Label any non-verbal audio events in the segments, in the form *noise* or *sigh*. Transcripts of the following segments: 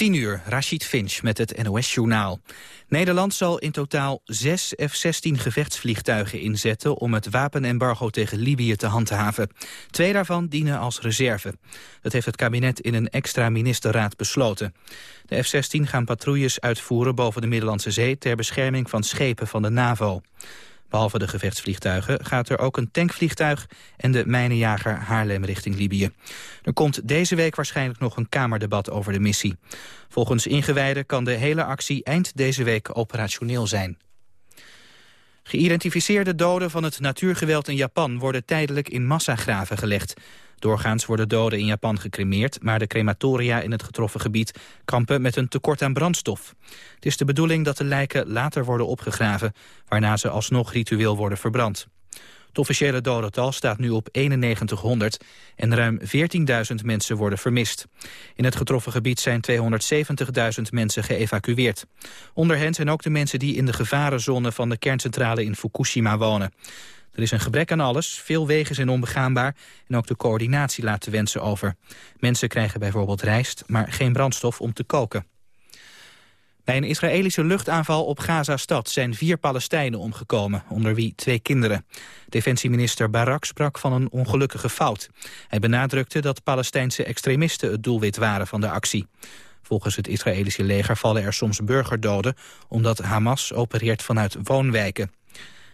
10 uur, Rashid Finch met het NOS-journaal. Nederland zal in totaal zes F-16 gevechtsvliegtuigen inzetten... om het wapenembargo tegen Libië te handhaven. Twee daarvan dienen als reserve. Dat heeft het kabinet in een extra ministerraad besloten. De F-16 gaan patrouilles uitvoeren boven de Middellandse Zee... ter bescherming van schepen van de NAVO. Behalve de gevechtsvliegtuigen gaat er ook een tankvliegtuig en de mijnenjager Haarlem richting Libië. Er komt deze week waarschijnlijk nog een kamerdebat over de missie. Volgens ingewijden kan de hele actie eind deze week operationeel zijn. Geïdentificeerde doden van het natuurgeweld in Japan worden tijdelijk in massagraven gelegd. Doorgaans worden doden in Japan gecremeerd... maar de crematoria in het getroffen gebied kampen met een tekort aan brandstof. Het is de bedoeling dat de lijken later worden opgegraven... waarna ze alsnog ritueel worden verbrand. Het officiële dodental staat nu op 9100 en ruim 14.000 mensen worden vermist. In het getroffen gebied zijn 270.000 mensen geëvacueerd. Onder hen zijn ook de mensen die in de gevarenzone van de kerncentrale in Fukushima wonen. Er is een gebrek aan alles, veel wegen zijn onbegaanbaar... en ook de coördinatie laat te wensen over. Mensen krijgen bijvoorbeeld rijst, maar geen brandstof om te koken. Bij een Israëlische luchtaanval op Gaza-stad zijn vier Palestijnen omgekomen, onder wie twee kinderen. Defensieminister Barak sprak van een ongelukkige fout. Hij benadrukte dat Palestijnse extremisten het doelwit waren van de actie. Volgens het Israëlische leger vallen er soms burgerdoden... omdat Hamas opereert vanuit woonwijken.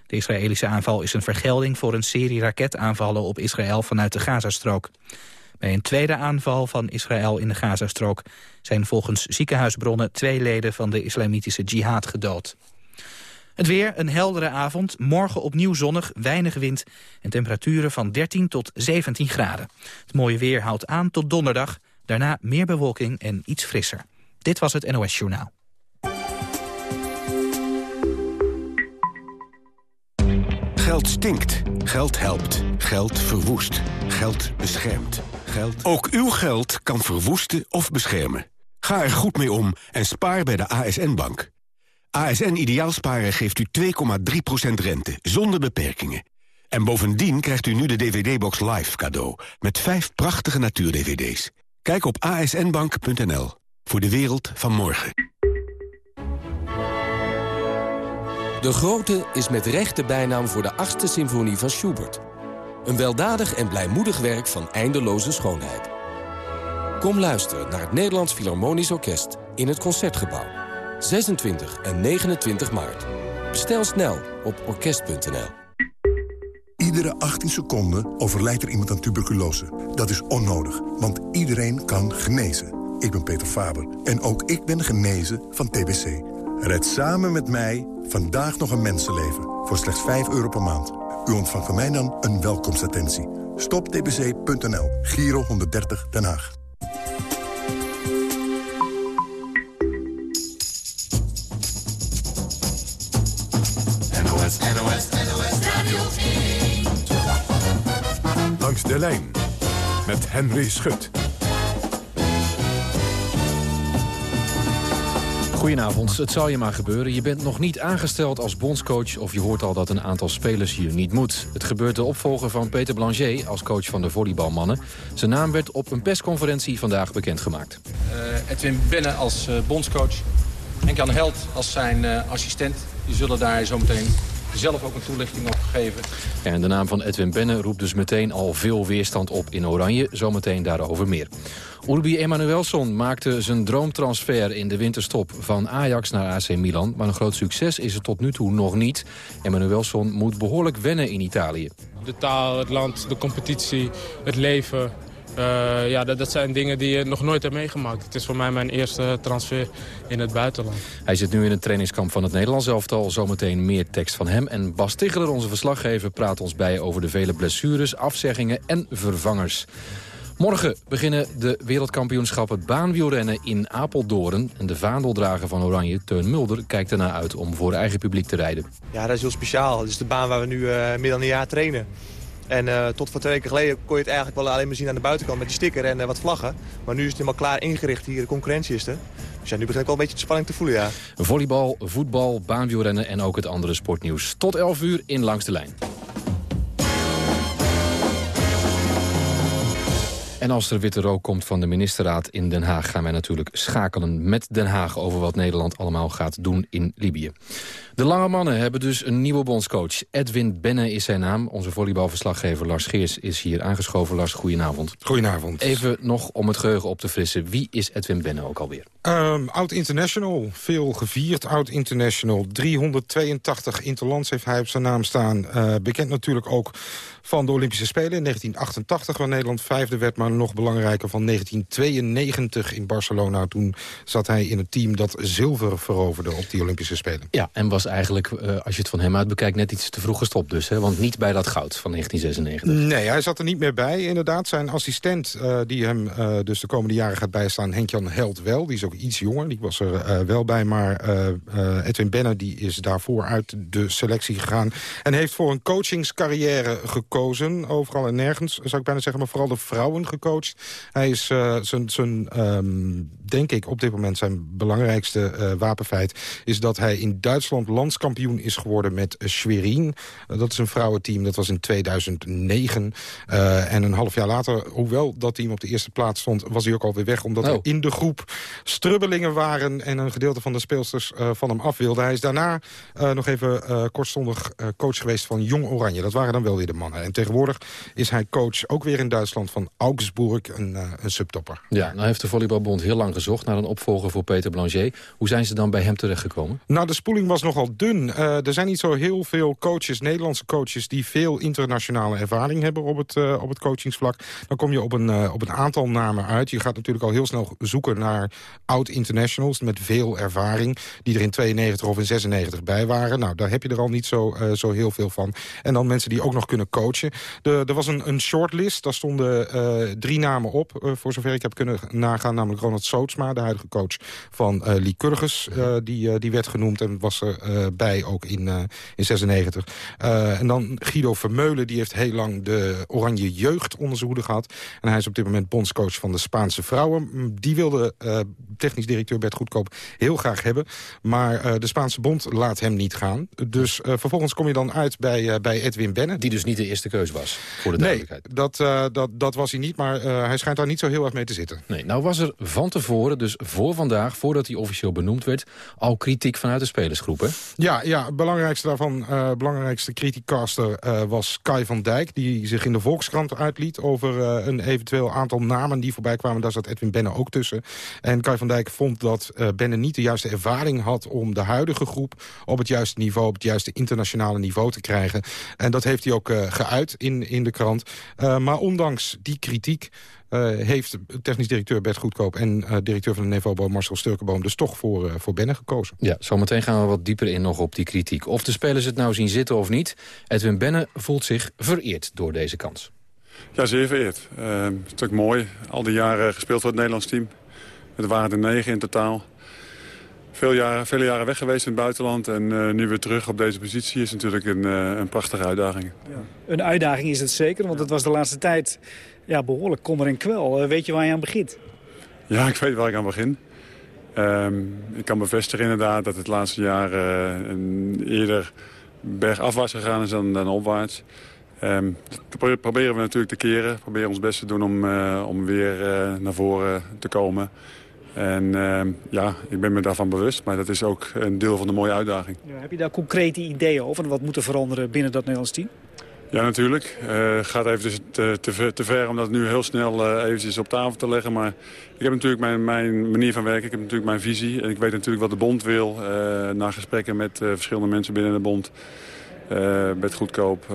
De Israëlische aanval is een vergelding voor een serie raketaanvallen op Israël vanuit de Gazastrook. Bij een tweede aanval van Israël in de Gazastrook zijn volgens ziekenhuisbronnen twee leden van de islamitische jihad gedood. Het weer, een heldere avond, morgen opnieuw zonnig, weinig wind en temperaturen van 13 tot 17 graden. Het mooie weer houdt aan tot donderdag, daarna meer bewolking en iets frisser. Dit was het NOS Journaal. Geld stinkt. Geld helpt. Geld verwoest. Geld beschermt. Geld... Ook uw geld kan verwoesten of beschermen. Ga er goed mee om en spaar bij de ASN-bank. ASN Ideaalsparen geeft u 2,3% rente, zonder beperkingen. En bovendien krijgt u nu de DVD-box Live cadeau... met vijf prachtige natuur-DVD's. Kijk op asnbank.nl voor de wereld van morgen. De Grote is met recht de bijnaam voor de achtste symfonie van Schubert. Een weldadig en blijmoedig werk van eindeloze schoonheid. Kom luisteren naar het Nederlands Philharmonisch Orkest in het Concertgebouw. 26 en 29 maart. Bestel snel op orkest.nl. Iedere 18 seconden overlijdt er iemand aan tuberculose. Dat is onnodig, want iedereen kan genezen. Ik ben Peter Faber en ook ik ben genezen van TBC. Red samen met mij vandaag nog een mensenleven voor slechts 5 euro per maand. U ontvangt van mij dan een welkomstattentie. Stoptbc.nl, Giro 130 Den Haag. NOS, NOS, NOS Radio 1. Langs de lijn met Henry Schut. Goedenavond, het zal je maar gebeuren. Je bent nog niet aangesteld als bondscoach... of je hoort al dat een aantal spelers hier niet moet. Het gebeurt de opvolger van Peter Blanchet als coach van de volleybalmannen. Zijn naam werd op een persconferentie vandaag bekendgemaakt. Uh, Edwin Benne als uh, bondscoach en Jan Held als zijn uh, assistent. Die zullen daar zo meteen zelf ook een toelichting op gegeven. En de naam van Edwin Benne roept dus meteen al veel weerstand op in Oranje. Zometeen daarover meer. Urbi Emanuelson maakte zijn droomtransfer in de winterstop van Ajax naar AC Milan. Maar een groot succes is het tot nu toe nog niet. Emanuelson moet behoorlijk wennen in Italië. De taal, het land, de competitie, het leven... Uh, ja, dat, dat, zijn dingen die je nog nooit hebt meegemaakt. Het is voor mij mijn eerste transfer in het buitenland. Hij zit nu in het trainingskamp van het Nederlands elftal. Zometeen meer tekst van hem. En Bas Ticheler, onze verslaggever, praat ons bij over de vele blessures, afzeggingen en vervangers. Morgen beginnen de wereldkampioenschappen baanwielrennen in Apeldoorn. En de vaandeldrager van Oranje, Teun Mulder, kijkt ernaar uit om voor eigen publiek te rijden. Ja, dat is heel speciaal. Dat is de baan waar we nu uh, meer dan een jaar trainen. En uh, tot voor twee weken geleden kon je het eigenlijk wel alleen maar zien aan de buitenkant met die sticker en uh, wat vlaggen. Maar nu is het helemaal klaar ingericht hier, de concurrentie is er. Dus ja, nu begin ik wel een beetje de spanning te voelen, ja. Volleybal, voetbal, baanwielrennen en ook het andere sportnieuws. Tot 11 uur in Langs de Lijn. En als er witte rook komt van de ministerraad in Den Haag... gaan wij natuurlijk schakelen met Den Haag... over wat Nederland allemaal gaat doen in Libië. De lange mannen hebben dus een nieuwe bondscoach. Edwin Benne is zijn naam. Onze volleybalverslaggever Lars Geers is hier aangeschoven. Lars, goedenavond. Goedenavond. Even nog om het geheugen op te frissen. Wie is Edwin Benne ook alweer? Um, oud-international. Veel gevierd oud-international. 382 interlands heeft hij op zijn naam staan. Uh, bekend natuurlijk ook van de Olympische Spelen in 1988... waar Nederland vijfde werd, maar nog belangrijker van 1992 in Barcelona. Toen zat hij in het team dat zilver veroverde op die Olympische Spelen. Ja, en was eigenlijk, uh, als je het van hem uit bekijkt... net iets te vroeg gestopt dus, hè? want niet bij dat goud van 1996. Nee, hij zat er niet meer bij, inderdaad. Zijn assistent, uh, die hem uh, dus de komende jaren gaat bijstaan... Henk-Jan Held wel, die is ook iets jonger, die was er wel bij... maar Edwin Benne die is daarvoor uit de selectie gegaan... en heeft voor een coachingscarrière gekozen. Overal en nergens, zou ik bijna zeggen. Maar vooral de vrouwen gecoacht. Hij is zijn, zijn um, denk ik, op dit moment zijn belangrijkste uh, wapenfeit... is dat hij in Duitsland landskampioen is geworden met Schwerin. Uh, dat is een vrouwenteam, dat was in 2009. en een half jaar later, hoewel dat team op de eerste plaats stond... was hij ook alweer weg, omdat oh. er in de groep strubbelingen waren... en een gedeelte van de speelsters van hem af wilde. Hij is daarna nog even kortstondig coach geweest van Jong Oranje. Dat waren dan wel weer de mannen. En tegenwoordig is hij coach ook weer in Duitsland van Augsburg, een, een subtopper. Ja, nou heeft de Volleybalbond heel lang gezocht naar een opvolger voor Peter Blanchet. Hoe zijn ze dan bij hem terechtgekomen? Nou, de spoeling was nogal dun. Uh, er zijn niet zo heel veel coaches, Nederlandse coaches... die veel internationale ervaring hebben op het, uh, op het coachingsvlak. Dan kom je op een, op een aantal namen uit. Je gaat natuurlijk al heel snel zoeken naar oud-internationals... met veel ervaring, die er in 92 of in 96 bij waren. Nou, daar heb je er al niet zo, zo heel veel van. En dan mensen die ook nog kunnen coachen de, er was een, een shortlist, daar stonden drie namen op... Voor zover ik heb kunnen nagaan, namelijk Ronald De huidige coach van uh, Lee Kurgus, die, die werd genoemd... en was er bij ook in, in 96. en dan Guido Vermeulen, die heeft heel lang de Oranje Jeugd onder zijn hoede gehad. En hij is op dit moment bondscoach van de Spaanse vrouwen. Die wilde technisch directeur Bert Goedkoop heel graag hebben. Maar de Spaanse bond laat hem niet gaan. Dus vervolgens kom je dan uit bij, bij Edwin Benne. Die dus niet de eerste keus was, voor de duidelijkheid. Nee, dat, dat, dat was hij niet, maar hij schijnt daar niet zo heel erg mee te zitten. Nee, nou was er van tevoren, dus voor vandaag, voordat hij officieel benoemd werd... al kritiek vanuit de spelersgroep, hè? Ja, ja belangrijkste daarvan, uh, belangrijkste kritiekcaster was Kai van Dijk... die zich in de Volkskrant uitliet over een eventueel aantal namen die voorbij kwamen. Daar zat Edwin Benne ook tussen. En Kai van Dijk vond dat Benne niet de juiste ervaring had... om de huidige groep op het juiste niveau, op het juiste internationale niveau te krijgen. En dat heeft hij ook geuit in, in de krant. Maar ondanks die kritiek heeft technisch directeur Bert Goedkoop... en uh, directeur van de Nevobo Marcel Sturkenboom... dus toch voor, voor Benne gekozen. Ja, zometeen gaan we wat dieper in nog op die kritiek. Of de spelers het nou zien zitten of niet... Edwin Benne voelt zich vereerd door deze kans. Ja, zeer vereerd. Uh, het is natuurlijk mooi. Al die jaren gespeeld voor het Nederlands team. Het waren er negen in totaal veel jaren, vele jaren weg geweest in het buitenland. En uh, nu weer terug op deze positie is natuurlijk een, uh, een prachtige uitdaging. Ja. Een uitdaging is het zeker, want het was de laatste tijd ja, behoorlijk kommer en kwel. Uh, weet je waar je aan begint? Ja, ik weet waar ik aan begin. Um, ik kan bevestigen inderdaad dat het laatste jaar een eerder bergafwaarts gegaan is dan, dan opwaarts. Um, dat proberen we natuurlijk te keren. Proberen ons best te doen om, om weer naar voren te komen. En uh, ja, ik ben me daarvan bewust. Maar dat is ook een deel van de mooie uitdaging. Ja, heb je daar concrete ideeën over? Wat moet er veranderen binnen dat Nederlands team? Ja, natuurlijk. Het uh, gaat even te, te, te, ver om dat nu heel snel uh, eventjes op tafel te leggen. Maar ik heb natuurlijk mijn, mijn, manier van werken. Ik heb natuurlijk mijn visie. En ik weet natuurlijk wat de bond wil. Uh, na gesprekken met verschillende mensen binnen de bond. met Goedkoop,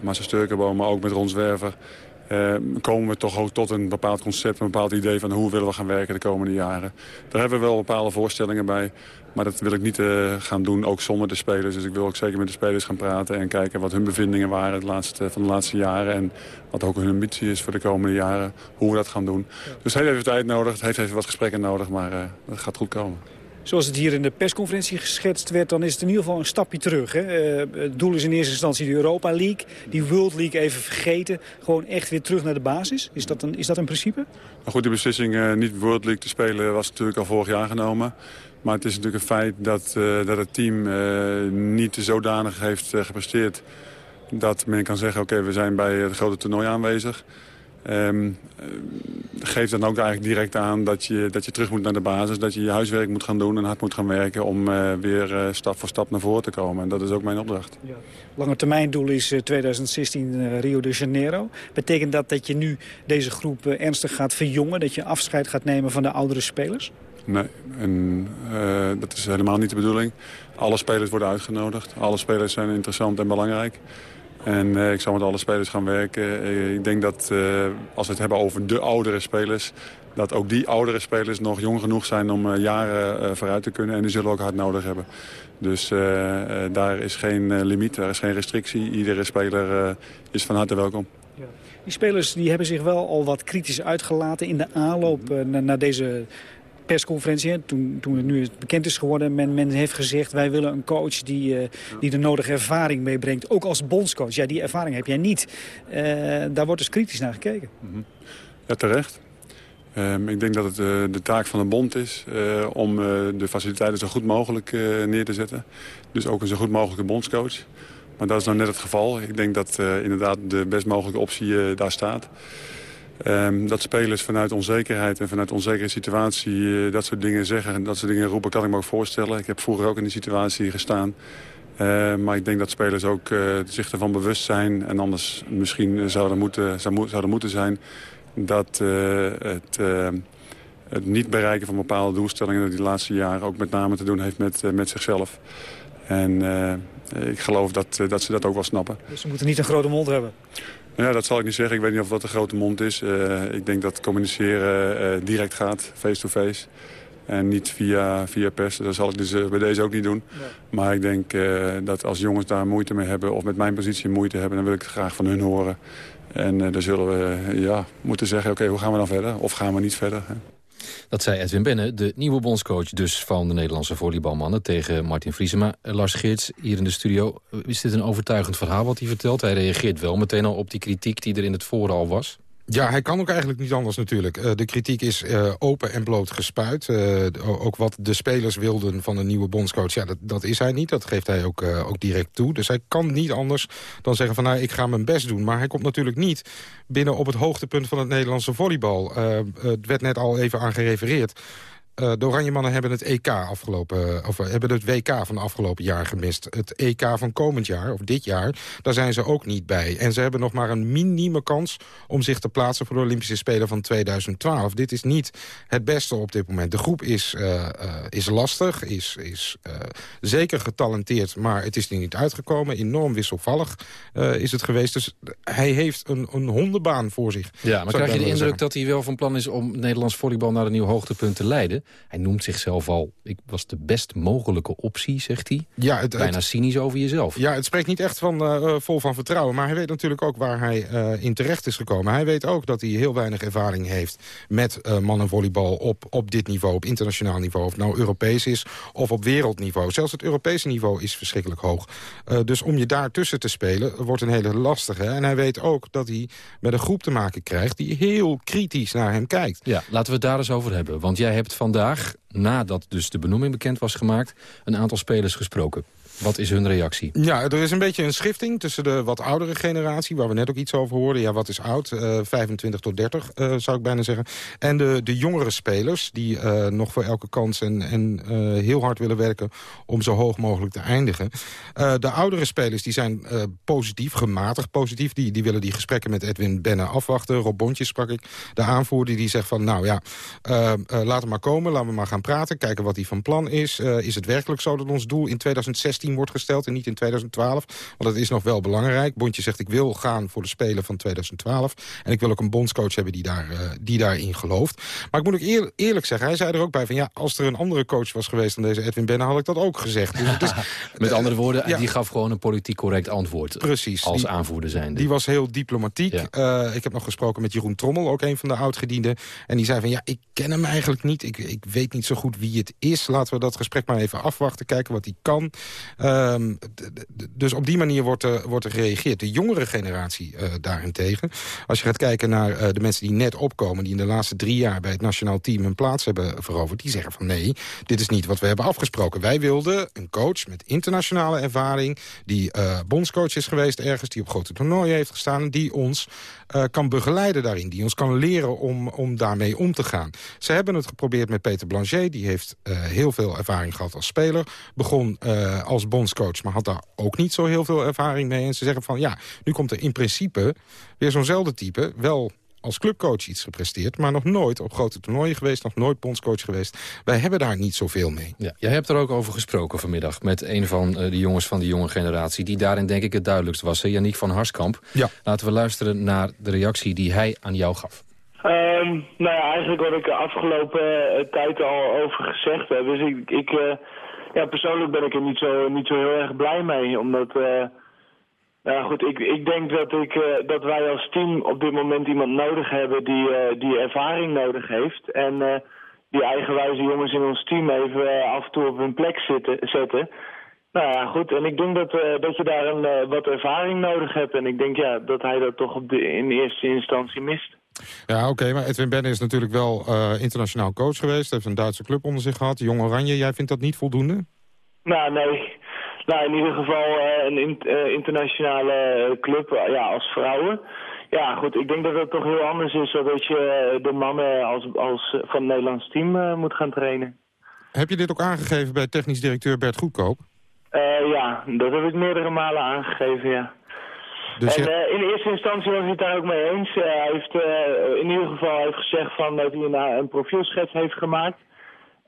Massa Sturkenboom, maar ook met Ron Zwerver. Uh, komen we toch ook tot een bepaald concept, een bepaald idee van hoe willen we gaan werken de komende jaren. Daar hebben we wel bepaalde voorstellingen bij, maar dat wil ik niet uh, gaan doen, ook zonder de spelers. Dus ik wil ook zeker met de spelers gaan praten en kijken wat hun bevindingen waren het laatste, van de laatste jaren. En wat ook hun ambitie is voor de komende jaren, hoe we dat gaan doen. Dus het heeft even tijd nodig, het heeft even wat gesprekken nodig, maar uh, dat gaat goed komen zoals het hier in de persconferentie geschetst werd... dan is het in ieder geval een stapje terug. Hè? Uh, het doel is in eerste instantie de Europa League. Die World League even vergeten. Gewoon echt weer terug naar de basis. Is dat een, is dat een principe? Nou goed, de beslissing uh, niet World League te spelen was natuurlijk al vorig jaar genomen. Maar het is natuurlijk een feit dat, uh, dat het team niet zodanig heeft gepresteerd... dat men kan zeggen, oké, we zijn bij het grote toernooi aanwezig... Um, geeft dan ook eigenlijk direct aan dat je, dat je terug moet naar de basis. Dat je je huiswerk moet gaan doen en hard moet gaan werken om uh, weer uh, stap voor stap naar voren te komen. En dat is ook mijn opdracht. Ja. Lange termijn doel is 2016 Rio de Janeiro. Betekent dat dat je nu deze groep ernstig gaat verjongen? Dat je afscheid gaat nemen van de oudere spelers? Nee, en, dat is helemaal niet de bedoeling. Alle spelers worden uitgenodigd. Alle spelers zijn interessant en belangrijk. En uh, ik zal met alle spelers gaan werken. Uh, ik denk dat uh, als we het hebben over de oudere spelers... dat ook die oudere spelers nog jong genoeg zijn om jaren vooruit te kunnen. En die zullen ook hard nodig hebben. Dus daar is geen limiet, daar is geen restrictie. Iedere speler is van harte welkom. Ja. Die spelers die hebben zich wel al wat kritisch uitgelaten in de aanloop naar, naar deze persconferentie, toen, toen het nu bekend is geworden... Men, men heeft gezegd, wij willen een coach die, uh, die de nodige ervaring meebrengt. Ook als bondscoach. Ja, die ervaring heb jij niet. Uh, daar wordt dus kritisch naar gekeken. Mhm. Ja, terecht. Um, ik denk dat het uh, de taak van de bond is om de faciliteiten zo goed mogelijk neer te zetten. Dus ook een zo goed mogelijke bondscoach. Maar dat is nou net het geval. Ik denk dat inderdaad de best mogelijke optie daar staat. Um, dat spelers vanuit onzekerheid en vanuit onzekere situatie uh, dat soort dingen zeggen en dat soort dingen roepen, kan ik me ook voorstellen. Ik heb vroeger ook in die situatie gestaan. Uh, maar ik denk dat spelers ook uh, zich ervan bewust zijn en anders misschien zouden moeten, zouden moeten zijn dat het, het niet bereiken van bepaalde doelstellingen die laatste jaren ook met name te doen heeft met, met zichzelf. En ik geloof dat, dat ze dat ook wel snappen. Dus ze moeten niet een grote mond hebben? Ja, dat zal ik niet zeggen. Ik weet niet of dat een grote mond is. Uh, ik denk dat communiceren uh, direct gaat, face-to-face. -face. En niet via, via pers. Dat zal ik dus uh, bij deze ook niet doen. Maar ik denk dat als jongens daar moeite mee hebben... of met mijn positie moeite hebben... dan wil ik het graag van hun horen. En dan zullen we ja, moeten zeggen... oké, okay, hoe gaan we dan verder? Of gaan we niet verder? Hè? Dat zei Edwin Benne, de nieuwe bondscoach dus van de Nederlandse volleybalmannen... tegen Martin Vriesema. Lars Geerts, hier in de studio. Is dit een overtuigend verhaal wat hij vertelt? Hij reageert wel meteen al op die kritiek die er in het vooral was. Ja, hij kan ook eigenlijk niet anders natuurlijk. Uh, de kritiek is uh, open en bloot gespuit. Uh, ook wat de spelers wilden van een nieuwe bondscoach, ja, dat, dat is hij niet. Dat geeft hij ook, ook direct toe. Dus hij kan niet anders dan zeggen van nou, ik ga mijn best doen. Maar hij komt natuurlijk niet binnen op het hoogtepunt van het Nederlandse volleybal. het werd net al even aan gerefereerd. Uh, de Oranjemannen hebben het EK afgelopen, of hebben het WK van afgelopen jaar gemist. Het EK van komend jaar, of dit jaar, daar zijn ze ook niet bij. En ze hebben nog maar een minieme kans om zich te plaatsen voor de Olympische Spelen van 2012. Dit is niet het beste op dit moment. De groep is, uh, uh, is lastig, is, is zeker getalenteerd, maar het is er niet uitgekomen. Enorm wisselvallig is het geweest. Dus hij heeft een, een hondenbaan voor zich. Ja, maar krijg je de indruk dat hij wel van plan is om Nederlands volleybal naar een nieuw hoogtepunt te leiden? Hij noemt zichzelf al, ik was de best mogelijke optie, zegt hij. Ja, het, Bijna cynisch over jezelf. Ja, het spreekt niet echt van, uh, vol van vertrouwen. Maar hij weet natuurlijk ook waar hij uh, in terecht is gekomen. Hij weet ook dat hij heel weinig ervaring heeft met uh, mannenvolleybal op, op dit niveau, op internationaal niveau. Of het nou Europees is of op wereldniveau. Zelfs het Europese niveau is verschrikkelijk hoog. dus om je daar tussen te spelen wordt een hele lastige. En hij weet ook dat hij met een groep te maken krijgt die heel kritisch naar hem kijkt. Ja, laten we het daar eens over hebben. Want jij hebt vandaag vandaag, nadat dus de benoeming bekend was gemaakt... een aantal spelers gesproken. Wat is hun reactie? Ja, er is een beetje een schifting tussen de wat oudere generatie... waar we net ook iets over hoorden. Ja, wat is oud? Uh, eh, 25 tot 30, uh, eh, zou ik bijna zeggen. En de, de jongere spelers die uh, nog voor elke kans en, en heel hard willen werken... om zo hoog mogelijk te eindigen. de oudere spelers die zijn positief, gematigd positief. Die, die willen die gesprekken met Edwin Benne afwachten. Rob Bontjes sprak ik, de aanvoerder, die zegt van... nou ja, laat hem maar komen, laten we maar gaan praten. Kijken wat hij van plan is. is het werkelijk zo dat ons doel in 2016 wordt gesteld en niet in 2012. Want dat is nog wel belangrijk. Bondje zegt ik wil gaan voor de Spelen van 2012. En ik wil ook een bondscoach hebben die, daar, uh, die daarin gelooft. Maar ik moet ook eerlijk zeggen, hij zei er ook bij van... ja, als er een andere coach was geweest dan deze Edwin Benne... had ik dat ook gezegd. Dus *laughs* Met andere woorden, die gaf gewoon een politiek correct antwoord. Precies. Als aanvoerder zijnde. Die was heel diplomatiek. Uh, ik heb nog gesproken met Jeroen Trommel, ook een van de oudgedienden. En die zei van ja, ik ken hem eigenlijk niet. Ik, ik weet niet zo goed wie het is. Laten we dat gesprek maar even afwachten. Kijken wat hij kan. Ehm, dus op die manier wordt er, wordt er gereageerd. De jongere generatie uh, daarentegen. Als je gaat kijken naar uh, de mensen die net opkomen... die in de laatste drie jaar bij het nationaal team hun plaats hebben veroverd... die zeggen van nee, dit is niet wat we hebben afgesproken. Wij wilden een coach met internationale ervaring... die uh, bondscoach is geweest ergens, die op grote toernooien heeft gestaan... die ons kan begeleiden daarin, die ons kan leren om, om daarmee om te gaan. Ze hebben het geprobeerd met Peter Blanchet. Die heeft heel veel ervaring gehad als speler. Begon als bondscoach, maar had daar ook niet zo heel veel ervaring mee. En ze zeggen van ja, nu komt er in principe weer zo'nzelfde type... wel als clubcoach iets gepresteerd... maar nog nooit op grote toernooien geweest, nog nooit bondscoach geweest. Wij hebben daar niet zoveel mee. Ja, jij hebt er ook over gesproken vanmiddag... met een van uh, de jongens van de jonge generatie... die daarin denk ik het duidelijkst was, Yannick van Harskamp. Ja. Laten we luisteren naar de reactie die hij aan jou gaf. Um, nou ja, eigenlijk wat ik de afgelopen uh, tijd al over gezegd heb. Dus ik, ik uh, ja, persoonlijk ben ik er niet zo, niet zo heel erg blij mee. Omdat... Ja, goed, ik, ik denk dat, ik, uh, dat wij als team op dit moment iemand nodig hebben die, uh, die ervaring nodig heeft. En uh, die eigenwijze jongens in ons team even af en toe op hun plek zitten, zetten. Nou ja, goed. En ik denk dat, dat je daar een, wat ervaring nodig hebt. En ik denk ja, dat hij dat toch op de, in eerste instantie mist. Ja, oké, maar Edwin Benne is natuurlijk wel internationaal coach geweest. Heeft een Duitse club onder zich gehad. Jong Oranje, jij vindt dat niet voldoende? Nou, nee. Nou, in ieder geval uh, een uh, internationale club ja, als vrouwen. Ja, goed, ik denk dat het toch heel anders is dat je de mannen als, als van het Nederlands team moet gaan trainen. Heb je dit ook aangegeven bij technisch directeur Bert Goedkoop? ja, dat heb ik meerdere malen aangegeven, ja. Dus en je... in eerste instantie was hij het daar ook mee eens. hij heeft in ieder geval heeft gezegd van dat hij een, een profielschets heeft gemaakt.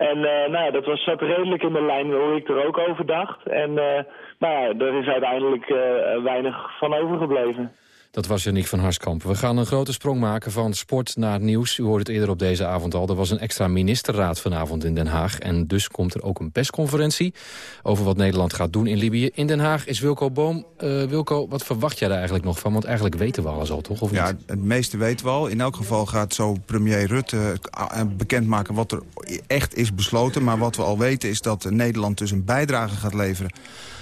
En uh, nou ja, dat was, zat redelijk in de lijn hoe ik er ook over dacht. En uh, nou ja, er is uiteindelijk uh, weinig van overgebleven. Dat was Janiek van Harskamp. We gaan een grote sprong maken van sport naar het nieuws. U hoorde het eerder op deze avond al. Er was een extra ministerraad vanavond in Den Haag. En dus komt er ook een persconferentie over wat Nederland gaat doen in Libië. In Den Haag is Wilco Boom. Uh, Wilco, wat verwacht jij daar eigenlijk nog van? Want eigenlijk weten we alles al, toch? Of ja, het meeste weten we al. In elk geval gaat zo premier Rutte eh, bekendmaken wat er echt is besloten. Maar wat we al weten is dat Nederland dus een bijdrage gaat leveren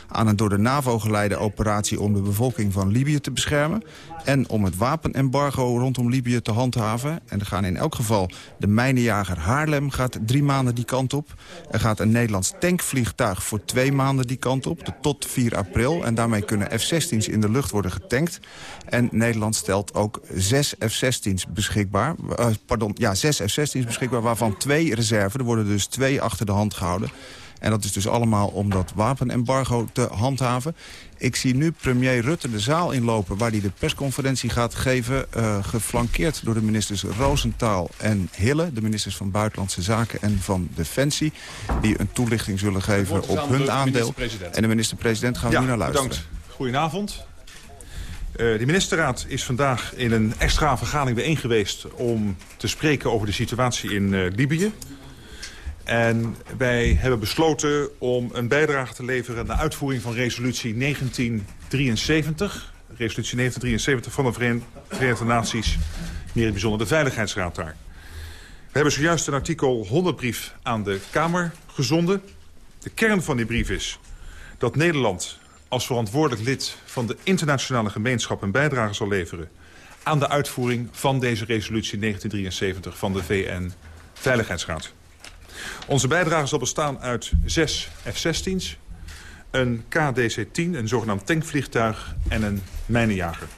aan een door de NAVO geleide operatie om de bevolking van Libië te beschermen. En om het wapenembargo rondom Libië te handhaven. En er gaan in elk geval de mijnenjager Haarlem gaat drie maanden die kant op. Er gaat een Nederlands tankvliegtuig voor twee maanden die kant op. Tot 4 april. En daarmee kunnen F-16's in de lucht worden getankt. En Nederland stelt ook zes F-16's beschikbaar. Uh, pardon, ja, zes F-16's beschikbaar, waarvan twee reserve. Er worden dus twee achter de hand gehouden. En dat is dus allemaal om dat wapenembargo te handhaven. Ik zie nu premier Rutte de zaal inlopen waar hij de persconferentie gaat geven. Uh, geflankeerd door de ministers Roosentaal en Hille. De ministers van Buitenlandse Zaken en van Defensie. Die een toelichting zullen geven op hun aandeel. En de minister-president gaan we ja, nu naar luisteren. Bedankt. Goedenavond. Uh, de ministerraad is vandaag in een extra vergadering bijeen geweest... om te spreken over de situatie in uh, Libië. En wij hebben besloten om een bijdrage te leveren... aan de uitvoering van resolutie 1973. Resolutie 1973 van de Verenigde Naties. Meer in het bijzonder de Veiligheidsraad daar. We hebben zojuist een artikel 100 brief aan de Kamer gezonden. De kern van die brief is dat Nederland als verantwoordelijk lid van de internationale gemeenschap een bijdrage zal leveren aan de uitvoering van deze resolutie 1973 van de VN-veiligheidsraad. Onze bijdrage zal bestaan uit zes F-16's, een KDC-10, een zogenaamd tankvliegtuig en een mijnenjager.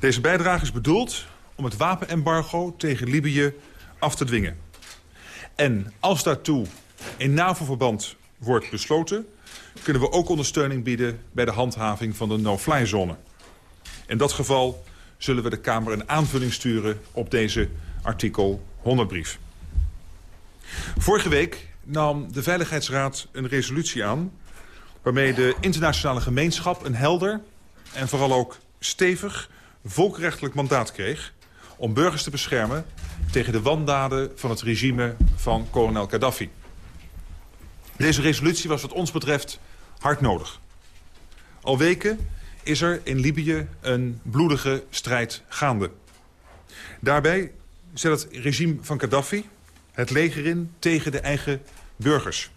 Deze bijdrage is bedoeld om het wapenembargo tegen Libië af te dwingen. En als daartoe in NAVO-verband wordt besloten... kunnen we ook ondersteuning bieden bij de handhaving van de no-fly-zone. In dat geval zullen we de Kamer een aanvulling sturen op deze artikel 100-brief. Vorige week nam de Veiligheidsraad een resolutie aan... waarmee de internationale gemeenschap een helder en vooral ook stevig volkrechtelijk mandaat kreeg... om burgers te beschermen tegen de wandaden van het regime van kolonel Gaddafi. Deze resolutie was wat ons betreft hard nodig. Al weken is er in Libië een bloedige strijd gaande. Daarbij zet het regime van Gaddafi het leger in tegen de eigen burgers.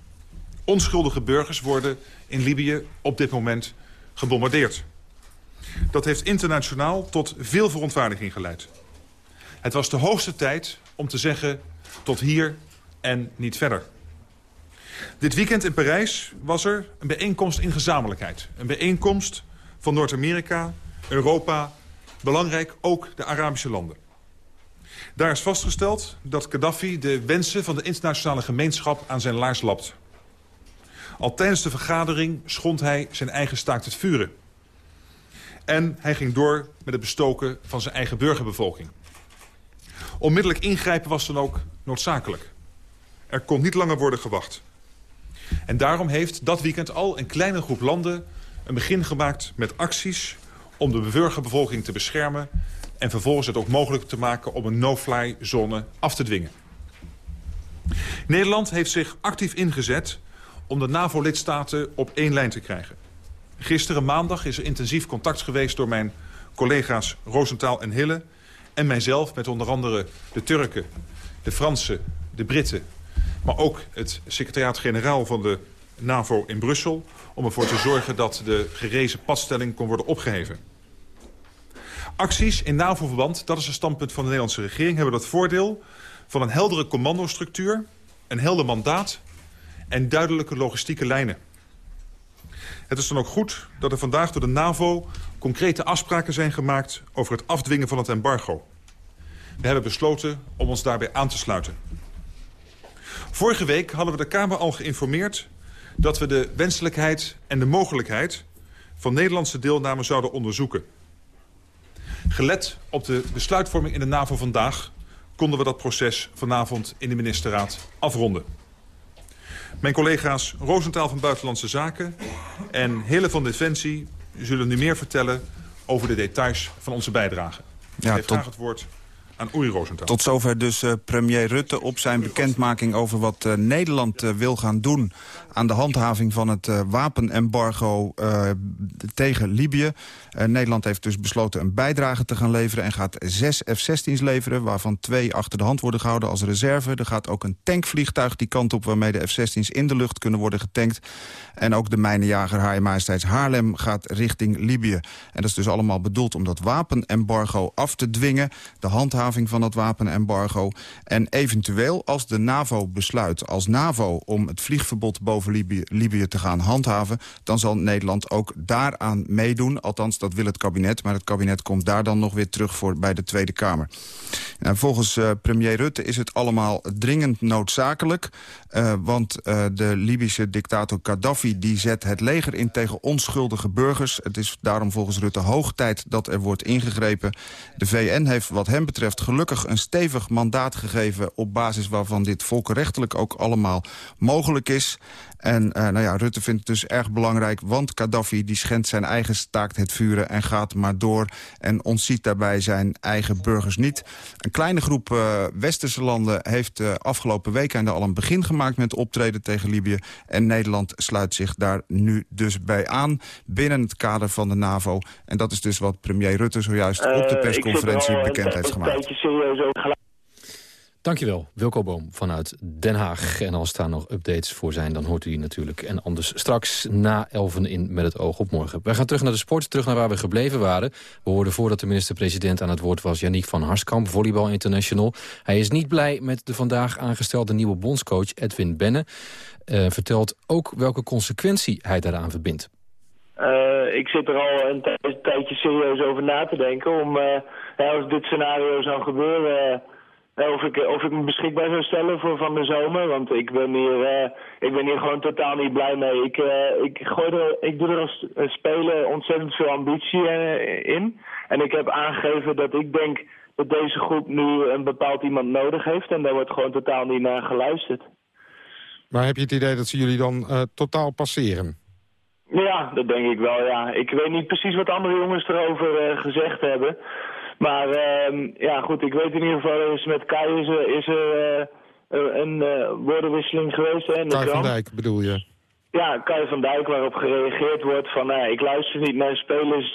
Onschuldige burgers worden in Libië op dit moment gebombardeerd. Dat heeft internationaal tot veel verontwaardiging geleid. Het was de hoogste tijd om te zeggen tot hier en niet verder. Dit weekend in Parijs was er een bijeenkomst in gezamenlijkheid. Een bijeenkomst van Noord-Amerika, Europa, belangrijk ook de Arabische landen. Daar is vastgesteld dat Gaddafi de wensen van de internationale gemeenschap aan zijn laars lapt. Al tijdens de vergadering schond hij zijn eigen staakt het vuren. En hij ging door met het bestoken van zijn eigen burgerbevolking. Onmiddellijk ingrijpen was dan ook noodzakelijk. Er kon niet langer worden gewacht. En daarom heeft dat weekend al een kleine groep landen een begin gemaakt met acties om de burgerbevolking te beschermen en vervolgens het ook mogelijk te maken om een no-fly zone af te dwingen. Nederland heeft zich actief ingezet om de NAVO-lidstaten op één lijn te krijgen. Gisteren maandag is er intensief contact geweest door mijn collega's Roosentaal en Hille... en mijzelf met onder andere de Turken, de Fransen, de Britten... maar ook het secretariaat-generaal van de NAVO in Brussel... om ervoor te zorgen dat de gerezen padstelling kon worden opgeheven. Acties in NAVO-verband, dat is het standpunt van de Nederlandse regering... hebben dat voordeel van een heldere commandostructuur, een helder mandaat... en duidelijke logistieke lijnen. Het is dan ook goed dat er vandaag door de NAVO concrete afspraken zijn gemaakt... over het afdwingen van het embargo. We hebben besloten om ons daarbij aan te sluiten. Vorige week hadden we de Kamer al geïnformeerd... dat we de wenselijkheid en de mogelijkheid van Nederlandse deelname zouden onderzoeken. Gelet op de besluitvorming in de NAVO vandaag... konden we dat proces vanavond in de ministerraad afronden. Mijn collega's Roosentaal van Buitenlandse Zaken en Hille van Defensie... zullen nu meer vertellen over de details van onze bijdrage. Ja, Ik graag het woord aan Oei Roosentaal. Tot zover dus uh, premier Rutte op zijn bekendmaking over wat uh, Nederland uh, wil gaan doen aan de handhaving van het wapenembargo tegen Libië. Nederland heeft dus besloten een bijdrage te gaan leveren en gaat zes F-16's leveren, waarvan twee achter de hand worden gehouden als reserve. Er gaat ook een tankvliegtuig die kant op waarmee de F-16's in de lucht kunnen worden getankt. En ook de mijnenjager Haar Majesteits Haarlem gaat richting Libië. En dat is dus allemaal bedoeld om dat wapenembargo af te dwingen, de handhaving van dat wapenembargo. En eventueel, als de NAVO besluit als NAVO om het vliegverbod boven Libië, Libië te gaan handhaven... dan zal Nederland ook daaraan meedoen. Althans, dat wil het kabinet. Maar het kabinet komt daar dan nog weer terug voor bij de Tweede Kamer. En volgens uh, premier Rutte is het allemaal dringend noodzakelijk. Uh, want uh, de Libische dictator Gaddafi die zet het leger in tegen onschuldige burgers. Het is daarom volgens Rutte hoog tijd dat er wordt ingegrepen. De VN heeft wat hem betreft gelukkig een stevig mandaat gegeven... op basis waarvan dit volkenrechtelijk ook allemaal mogelijk is. En uh, nou ja, Rutte vindt het dus erg belangrijk, want Gaddafi die schendt zijn eigen staakt het vuren en gaat maar door en ontziet daarbij zijn eigen burgers niet. Een kleine groep uh, westerse landen heeft uh, afgelopen weekend al een begin gemaakt met optreden tegen Libië. En Nederland sluit zich daar nu dus bij aan binnen het kader van de NAVO. En dat is dus wat premier Rutte zojuist op de persconferentie bekend heeft gemaakt. Dankjewel, Wilco Boom vanuit Den Haag. En als daar nog updates voor zijn, dan hoort u die natuurlijk. En anders straks na elven in met het oog op morgen. Wij gaan terug naar de sport, terug naar waar we gebleven waren. We hoorden voordat de minister-president aan het woord was... Yannick van Harskamp, Volleybal International. Hij is niet blij met de vandaag aangestelde nieuwe bondscoach Edwin Benne. Uh, vertelt ook welke consequentie hij daaraan verbindt. Uh, ik zit er al een, tijdje serieus over na te denken... om, uh, als dit scenario zou gebeuren of ik, of ik me beschikbaar zou stellen voor van de zomer. Want ik ben hier, uh, ik ben hier gewoon totaal niet blij mee. Ik, uh, ik, gooi er, ik doe er als speler ontzettend veel ambitie uh, in. En ik heb aangegeven dat ik denk dat deze groep nu een bepaald iemand nodig heeft. En daar wordt gewoon totaal niet naar geluisterd. Maar heb je het idee dat ze jullie dan totaal passeren? Ja, dat denk ik wel, ja. Ik weet niet precies wat andere jongens erover gezegd hebben. Maar uh, ja, goed, ik weet in ieder geval, is met Kai is er, is er uh, een uh, woordenwisseling geweest. Hè, in de Kai van Dijk bedoel je? Ja, Kai van Dijk waarop gereageerd wordt van... Uh, ik luister niet naar spelers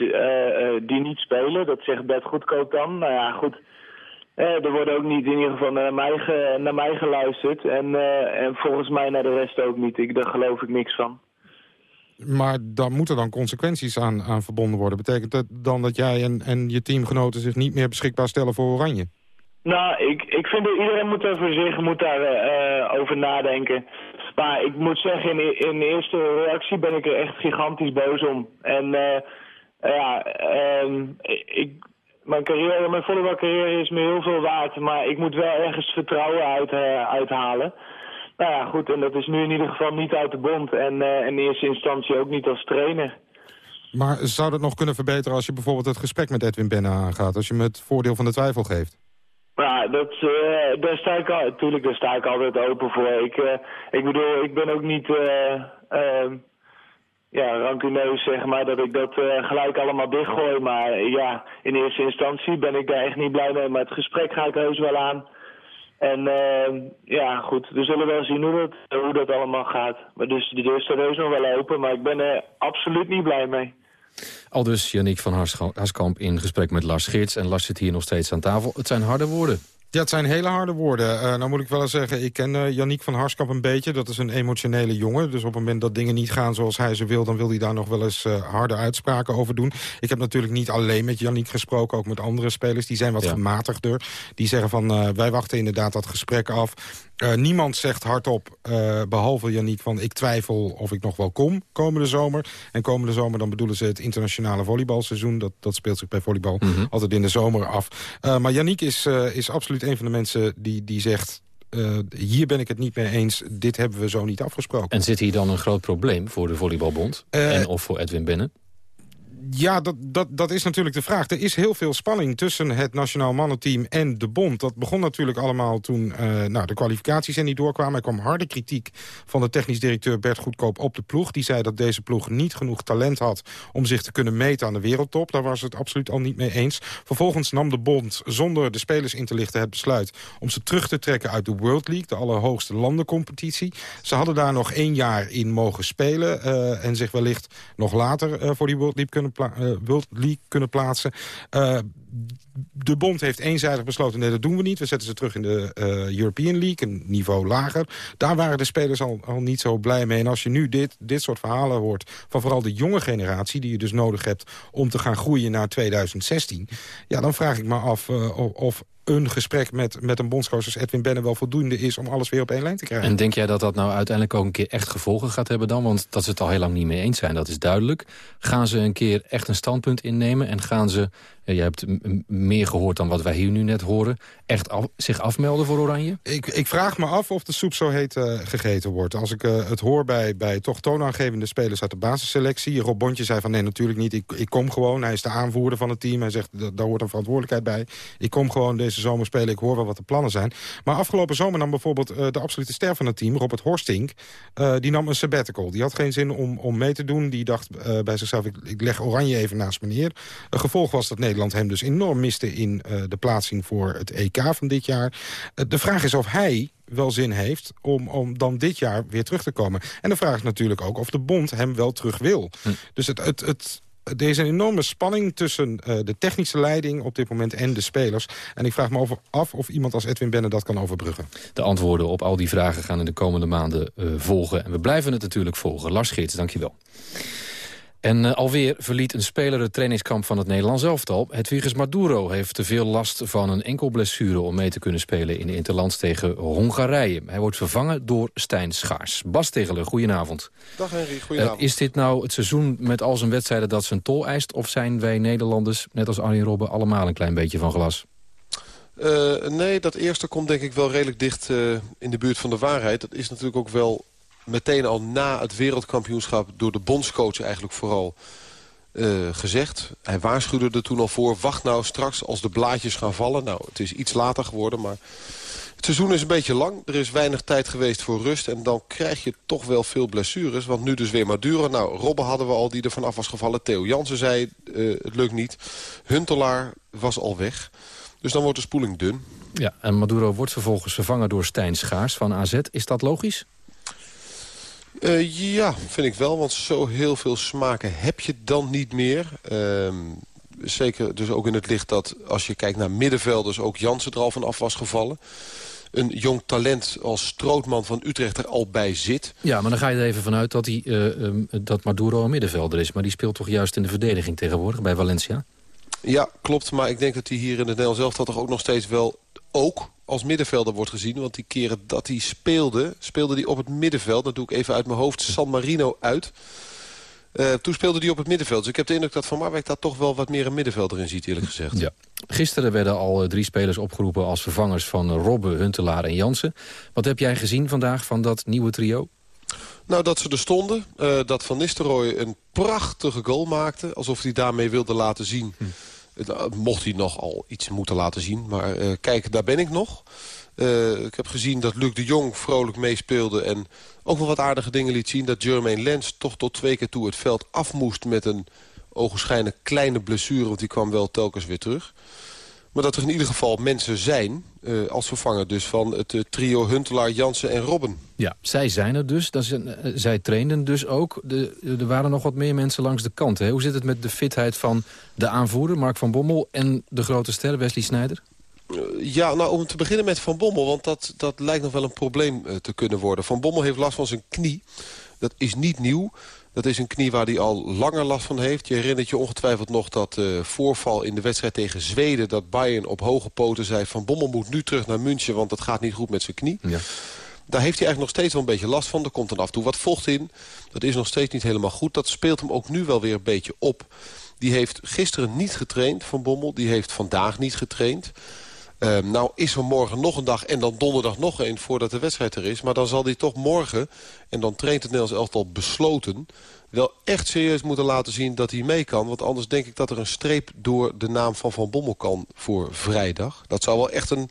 die niet spelen. Dat zegt Bert Goedkoop dan. Nou ja, goed. er wordt ook niet in ieder geval naar mij, ge, naar mij geluisterd. En, en volgens mij naar de rest ook niet. Ik, daar geloof ik niks van. Maar daar moeten dan consequenties aan, aan verbonden worden. Betekent dat dan dat jij en, en je teamgenoten zich niet meer beschikbaar stellen voor Oranje? Nou, ik, ik vind dat iedereen moet er voor zich moet daar, uh, over nadenken. Maar ik moet zeggen, in, in eerste reactie ben ik er echt gigantisch boos om. En uh, ja, uh, ik, mijn carrière, mijn is me heel veel waard. Maar ik moet wel ergens vertrouwen uit, uh, uithalen. Nou ja, goed, en dat is nu in ieder geval niet uit de bond. En in eerste instantie ook niet als trainer. Maar zou dat nog kunnen verbeteren als je bijvoorbeeld het gesprek met Edwin Benne aangaat? Als je hem het voordeel van de twijfel geeft? Ja, dat, uh, daar sta ik al, daar sta ik altijd open voor. Ik, uh, ik bedoel, ik ben ook niet uh, ja, rancuneus, zeg maar, dat ik dat gelijk allemaal dichtgooi. Maar ja, in eerste instantie ben ik daar echt niet blij mee. Maar het gesprek ga ik heus wel aan. En ja, goed, we zullen wel zien hoe dat, hoe dat allemaal gaat. Maar dus de deur staat heus nog wel open, maar ik ben er absoluut niet blij mee. Al dus Yannick van Harskamp in gesprek met Lars Geerts. En Lars zit hier nog steeds aan tafel. Het zijn harde woorden. Ja, het zijn hele harde woorden. Uh, nou moet ik wel eens zeggen, ik ken uh, Yannick van Harskamp een beetje. Dat is een emotionele jongen. Dus op het moment dat dingen niet gaan zoals hij ze wil... dan wil hij daar nog wel eens uh, harde uitspraken over doen. Ik heb natuurlijk niet alleen met Yannick gesproken... ook met andere spelers. Die zijn wat ja. gematigder. Die zeggen van, wij wachten inderdaad dat gesprek af. Uh, niemand zegt hardop, uh, behalve Yannick, van ik twijfel of ik nog wel kom komende zomer. En komende zomer dan bedoelen ze het internationale volleybalseizoen. Dat, dat speelt zich bij volleybal mm -hmm. altijd in de zomer af. Uh, maar Yannick is, is absoluut een van de mensen die, die zegt... hier ben ik het niet mee eens, dit hebben we zo niet afgesproken. En zit hier dan een groot probleem voor de Volleybalbond? en of voor Edwin Benne? Ja, dat, dat, dat is natuurlijk de vraag. Er is heel veel spanning tussen het nationaal mannenteam en de bond. Dat begon natuurlijk allemaal toen uh, nou, de kwalificaties er niet doorkwamen. Er kwam harde kritiek van de technisch directeur Bert Goedkoop op de ploeg. Die zei dat deze ploeg niet genoeg talent had om zich te kunnen meten aan de wereldtop. Daar was het absoluut al niet mee eens. Vervolgens nam de bond zonder de spelers in te lichten het besluit... om ze terug te trekken uit de World League, de allerhoogste landencompetitie. Ze hadden daar nog één jaar in mogen spelen... Uh, en zich wellicht nog later uh, voor die World League kunnen World League kunnen plaatsen. Uh, de bond heeft eenzijdig besloten, nee dat doen we niet. We zetten ze terug in de uh, European League, een niveau lager. Daar waren de spelers al, al niet zo blij mee. En als je nu dit, dit soort verhalen hoort van vooral de jonge generatie... die je dus nodig hebt om te gaan groeien naar 2016... ja, dan vraag ik me af of een gesprek met, met een bondscoach als Edwin Benne wel voldoende is om alles weer op één lijn te krijgen. En denk jij dat dat nou uiteindelijk ook een keer echt gevolgen gaat hebben dan? Want dat ze het al heel lang niet mee eens zijn, dat is duidelijk. Gaan ze een keer echt een standpunt innemen en gaan ze je hebt meer gehoord dan wat wij hier nu net horen... echt zich afmelden voor Oranje? Ik, ik, vraag me af of de soep zo heet uh, gegeten wordt. Als ik uh, het hoor bij, bij toch toonaangevende spelers uit de basisselectie... Rob Bontje zei van nee, natuurlijk niet, ik, ik kom gewoon. Hij is de aanvoerder van het team. Hij zegt, daar hoort een verantwoordelijkheid bij. Ik kom gewoon deze zomer spelen, ik hoor wel wat de plannen zijn. Maar afgelopen zomer nam bijvoorbeeld de absolute ster van het team... Robert Horstink, die nam een sabbatical. Die had geen zin om, om mee te doen. Die dacht bij zichzelf, ik, ik leg Oranje even naast me neer. Het gevolg was dat Nederland Nederland hem dus enorm miste in uh, de plaatsing voor het EK van dit jaar. Uh, de vraag is of hij wel zin heeft om, om dan dit jaar weer terug te komen. En de vraag is natuurlijk ook of de bond hem wel terug wil. Hm. Dus het, het, het, er is een enorme spanning tussen uh, de technische leiding op dit moment en de spelers. En ik vraag me over af of iemand als Edwin Benne dat kan overbruggen. De antwoorden op al die vragen gaan in de komende maanden uh, volgen. En we blijven het natuurlijk volgen. Lars Geerts, dankjewel. En uh, alweer verliet een speler het trainingskamp van het Nederlands elftal. Hedwiges Maduro heeft te veel last van een enkel blessure... om mee te kunnen spelen in de Interlands tegen Hongarije. Hij wordt vervangen door Stijn Schaars. Bas Tegelen, goedenavond. Dag Henry, goedenavond. Uh, is dit nou het seizoen met al zijn wedstrijden dat zijn tol eist... of zijn wij Nederlanders, net als Arjen Robben, allemaal een klein beetje van glas? Uh, nee, dat eerste komt denk ik wel redelijk dicht in de buurt van de waarheid. Dat is natuurlijk ook wel meteen al na het wereldkampioenschap... door de bondscoach eigenlijk vooral uh, gezegd. Hij waarschuwde er toen al voor. Wacht nou straks als de blaadjes gaan vallen. Nou, het is iets later geworden, maar... Het seizoen is een beetje lang. Er is weinig tijd geweest voor rust. En dan krijg je toch wel veel blessures. Want nu dus weer Maduro. Nou, Robben hadden we al die er vanaf was gevallen. Theo Jansen zei uh, het lukt niet. Huntelaar was al weg. Dus dan wordt de spoeling dun. Ja, en Maduro wordt vervolgens vervangen door Stijn Schaars van AZ. Is dat logisch? Uh, ja, vind ik wel. Want zo heel veel smaken heb je dan niet meer. Uh, Zeker dus ook in het licht dat als je kijkt naar middenvelders... ook Jansen er al van af was gevallen een jong talent als Strootman van Utrecht er al bij zit. Ja, maar dan ga je er even vanuit dat, hij, uh, dat Maduro een middenvelder is. Maar die speelt toch juist in de verdediging tegenwoordig bij Valencia? Ja, klopt. Maar ik denk dat hij hier in het Nederlands elftal toch ook nog steeds wel ook als middenvelder wordt gezien. Want die keren dat hij speelde, speelde hij op het middenveld. Dat doe ik even uit mijn hoofd. San Marino uit. Uh, toen speelde hij op het middenveld. Dus ik heb de indruk dat Van Marwijk daar toch wel wat meer een middenvelder in ziet, eerlijk gezegd. Ja. Gisteren werden al eh, drie spelers opgeroepen als vervangers van Robben, Huntelaar en Jansen. Wat heb jij gezien vandaag van dat nieuwe trio? Nou, dat ze er stonden. Uh, dat Van Nistelrooy een prachtige goal maakte. Alsof hij daarmee wilde laten zien... Hm. Mocht hij nog al iets moeten laten zien. Maar uh, kijk, daar ben ik nog. Uh, ik heb gezien dat Luc de Jong vrolijk meespeelde... en ook wel wat aardige dingen liet zien. Dat Jermaine Lens toch tot twee keer toe het veld af moest... met een ogenschijnlijk kleine blessure, want die kwam wel telkens weer terug. Maar dat er in ieder geval mensen zijn, uh, als vervanger dus van het uh, trio Huntelaar, Jansen en Robben. Ja, zij zijn er dus. Dat een, uh, zij trainden dus ook. De, er waren nog wat meer mensen langs de kant. Hè? Hoe zit het met de fitheid van de aanvoerder, Mark van Bommel... en de grote ster, Wesley Snijder? Ja, nou om te beginnen met Van Bommel, want dat, dat lijkt nog wel een probleem te kunnen worden. Van Bommel heeft last van zijn knie. Dat is niet nieuw. Dat is een knie waar hij al langer last van heeft. Je herinnert je ongetwijfeld nog dat uh, voorval in de wedstrijd tegen Zweden... dat Bayern op hoge poten zei van Bommel moet nu terug naar München... want het gaat niet goed met zijn knie. Ja. Daar heeft hij eigenlijk nog steeds wel een beetje last van. Er komt dan af en toe wat vocht in. Dat is nog steeds niet helemaal goed. Dat speelt hem ook nu wel weer een beetje op. Die heeft gisteren niet getraind van Bommel. Die heeft vandaag niet getraind. Uh, nou is er morgen nog een dag en dan donderdag nog een voordat de wedstrijd er is. Maar dan zal hij toch morgen, en dan traint het Nederlands elftal besloten... wel echt serieus moeten laten zien dat hij mee kan. Want anders denk ik dat er een streep door de naam van Van Bommel kan voor vrijdag. Dat zou wel echt een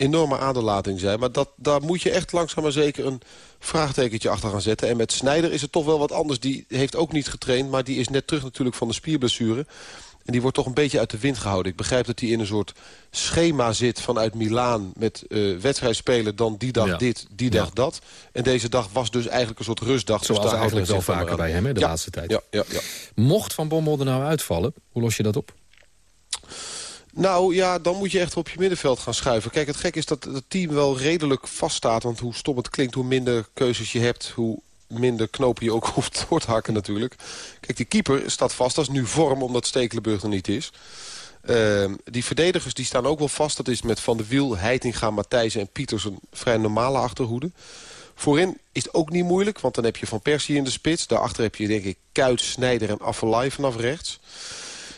enorme aderlating zijn. Maar dat, daar moet je echt langzaam maar zeker een vraagtekentje achter gaan zetten. En met Snijder is het toch wel wat anders. Die heeft ook niet getraind, maar die is net terug natuurlijk van de spierblessure. En die wordt toch een beetje uit de wind gehouden. Ik begrijp dat hij in een soort schema zit vanuit Milaan... met uh, wedstrijd spelen, dan die dag dit, die dag dat. En deze dag was dus eigenlijk een soort rustdag. Zoals dus eigenlijk wel vaker bij hem, hè, de laatste tijd. Ja, ja, ja. Mocht Van Bommel er nou uitvallen, hoe los je dat op? Nou ja, dan moet je echt op je middenveld gaan schuiven. Kijk, het gek is dat het team wel redelijk vaststaat. Want hoe stom het klinkt, hoe minder keuzes je hebt... hoe minder knopen je ook *laughs* hoeft te hakken natuurlijk. Kijk, die keeper staat vast. Dat is nu vorm, omdat Stekelenburg er niet is. Uh, die verdedigers die staan ook wel vast. Dat is met Van der Wiel, Heitinga, Matthijs en Pieters een vrij normale achterhoede. Voorin is het ook niet moeilijk, want dan heb je Van Persie in de spits. Daarachter heb je denk ik Kuit, Snijder en Affelay vanaf rechts.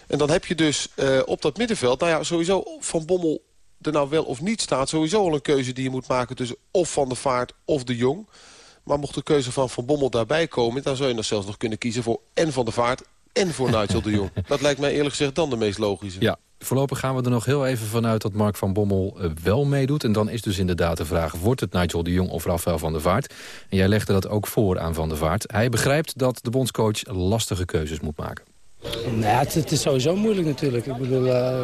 En dan heb je dus uh, op dat middenveld, nou ja, sowieso Van Bommel er nou wel of niet staat. Sowieso al een keuze die je moet maken tussen of Van der Vaart of de Jong. Maar mocht de keuze van Van Bommel daarbij komen... dan zou je nog zelfs nog kunnen kiezen voor en Van der Vaart en voor *laughs* Nigel de Jong. Dat lijkt mij eerlijk gezegd dan de meest logische. Ja, voorlopig gaan we er nog heel even vanuit dat Mark van Bommel uh, wel meedoet. En dan is dus inderdaad de vraag, wordt het Nigel de Jong of Rafael van der Vaart? En jij legde dat ook voor aan Van der Vaart. Hij begrijpt dat de bondscoach lastige keuzes moet maken. Nou, het, het, is sowieso moeilijk natuurlijk. Ik bedoel, uh,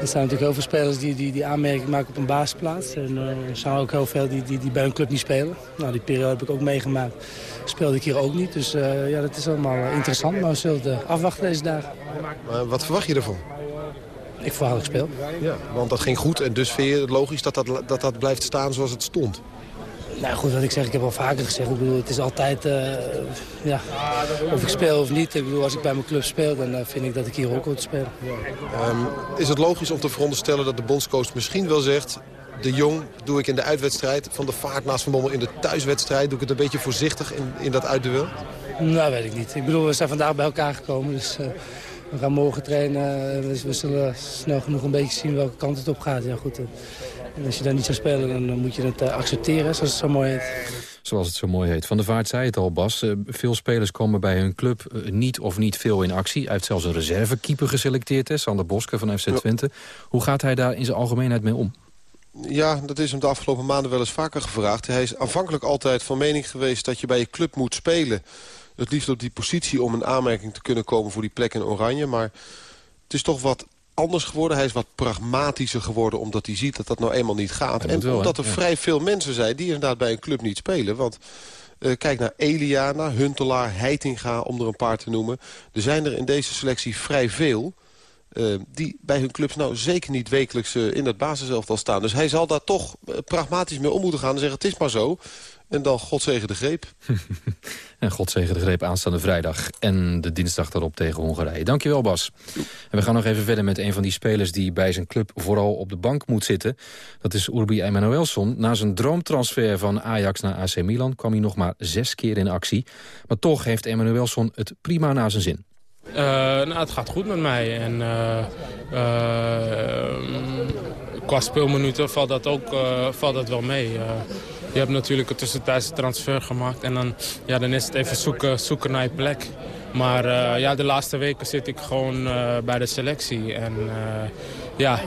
er zijn natuurlijk heel veel spelers die, die, die aanmerking maken op een basisplaats. En uh, er zijn ook heel veel die, die, die bij een club niet spelen. Nou, die periode heb ik ook meegemaakt. Speelde ik hier ook niet. Dus uh, ja, dat is allemaal interessant. Maar we zullen afwachten deze dagen. Maar wat verwacht je ervan? Ik verwacht dat ik speel. Ja, want dat ging goed en dus vind je het logisch dat dat, dat dat blijft staan zoals het stond? Nou goed, wat ik zeg, ik heb al vaker gezegd. Ik bedoel, het is altijd, uh, ja, of ik speel of niet. Ik bedoel, als ik bij mijn club speel, dan uh, vind ik dat ik hier ook moet spelen. Um, is het logisch om te veronderstellen dat de bondscoach misschien wel zegt... De Jong doe ik in de uitwedstrijd. Van de vaart naast Van Bommel in de thuiswedstrijd. Doe ik het een beetje voorzichtig in, in dat uitduel? Nou, weet ik niet. Ik bedoel, we zijn vandaag bij elkaar gekomen. Dus uh, we gaan morgen trainen. Dus we zullen snel genoeg een beetje zien welke kant het op gaat. Ja, goed. En als je daar niet zou spelen, dan moet je het uh, accepteren, zoals het zo mooi heet. Zoals het zo mooi heet. Van der Vaart zei het al, Bas. Uh, veel spelers komen bij hun club uh, niet of niet veel in actie. Hij heeft zelfs een reservekeeper geselecteerd, hè, Sander Boske van FC Twente. Ja. Hoe gaat hij daar in zijn algemeenheid mee om? Ja, dat is hem de afgelopen maanden wel eens vaker gevraagd. Hij is aanvankelijk altijd van mening geweest dat je bij je club moet spelen. Het liefst op die positie om een aanmerking te kunnen komen voor die plek in oranje. Maar het is toch wat anders geworden. Hij is wat pragmatischer geworden omdat hij ziet dat dat nou eenmaal niet gaat. En wel, omdat er ja. vrij veel mensen zijn die inderdaad bij een club niet spelen. Want uh, kijk naar Eliana, Huntelaar, Heitinga, om er een paar te noemen. Er zijn er in deze selectie vrij veel. die bij hun clubs nou zeker niet wekelijks in het basiselftal staan. Dus hij zal daar toch pragmatisch mee om moeten gaan en zeggen het is maar zo. En dan Godzegen de Greep. *laughs* en Godzegen de Greep aanstaande vrijdag. En de dinsdag daarop tegen Hongarije. Dankjewel Bas. En we gaan nog even verder met een van die spelers... die bij zijn club vooral op de bank moet zitten. Dat is Urbi Emanuelson. Na zijn droomtransfer van Ajax naar AC Milan... kwam hij nog maar zes keer in actie. Maar toch heeft Emanuelson het prima naar zijn zin. Uh, nou, het gaat goed met mij. En, uh, uh, qua speelminuten valt dat ook valt dat wel mee. Je hebt natuurlijk een tussentijdse transfer gemaakt. En dan, ja, dan is het even zoeken, zoeken naar je plek. Maar ja, de laatste weken zit ik gewoon bij de selectie. En ja,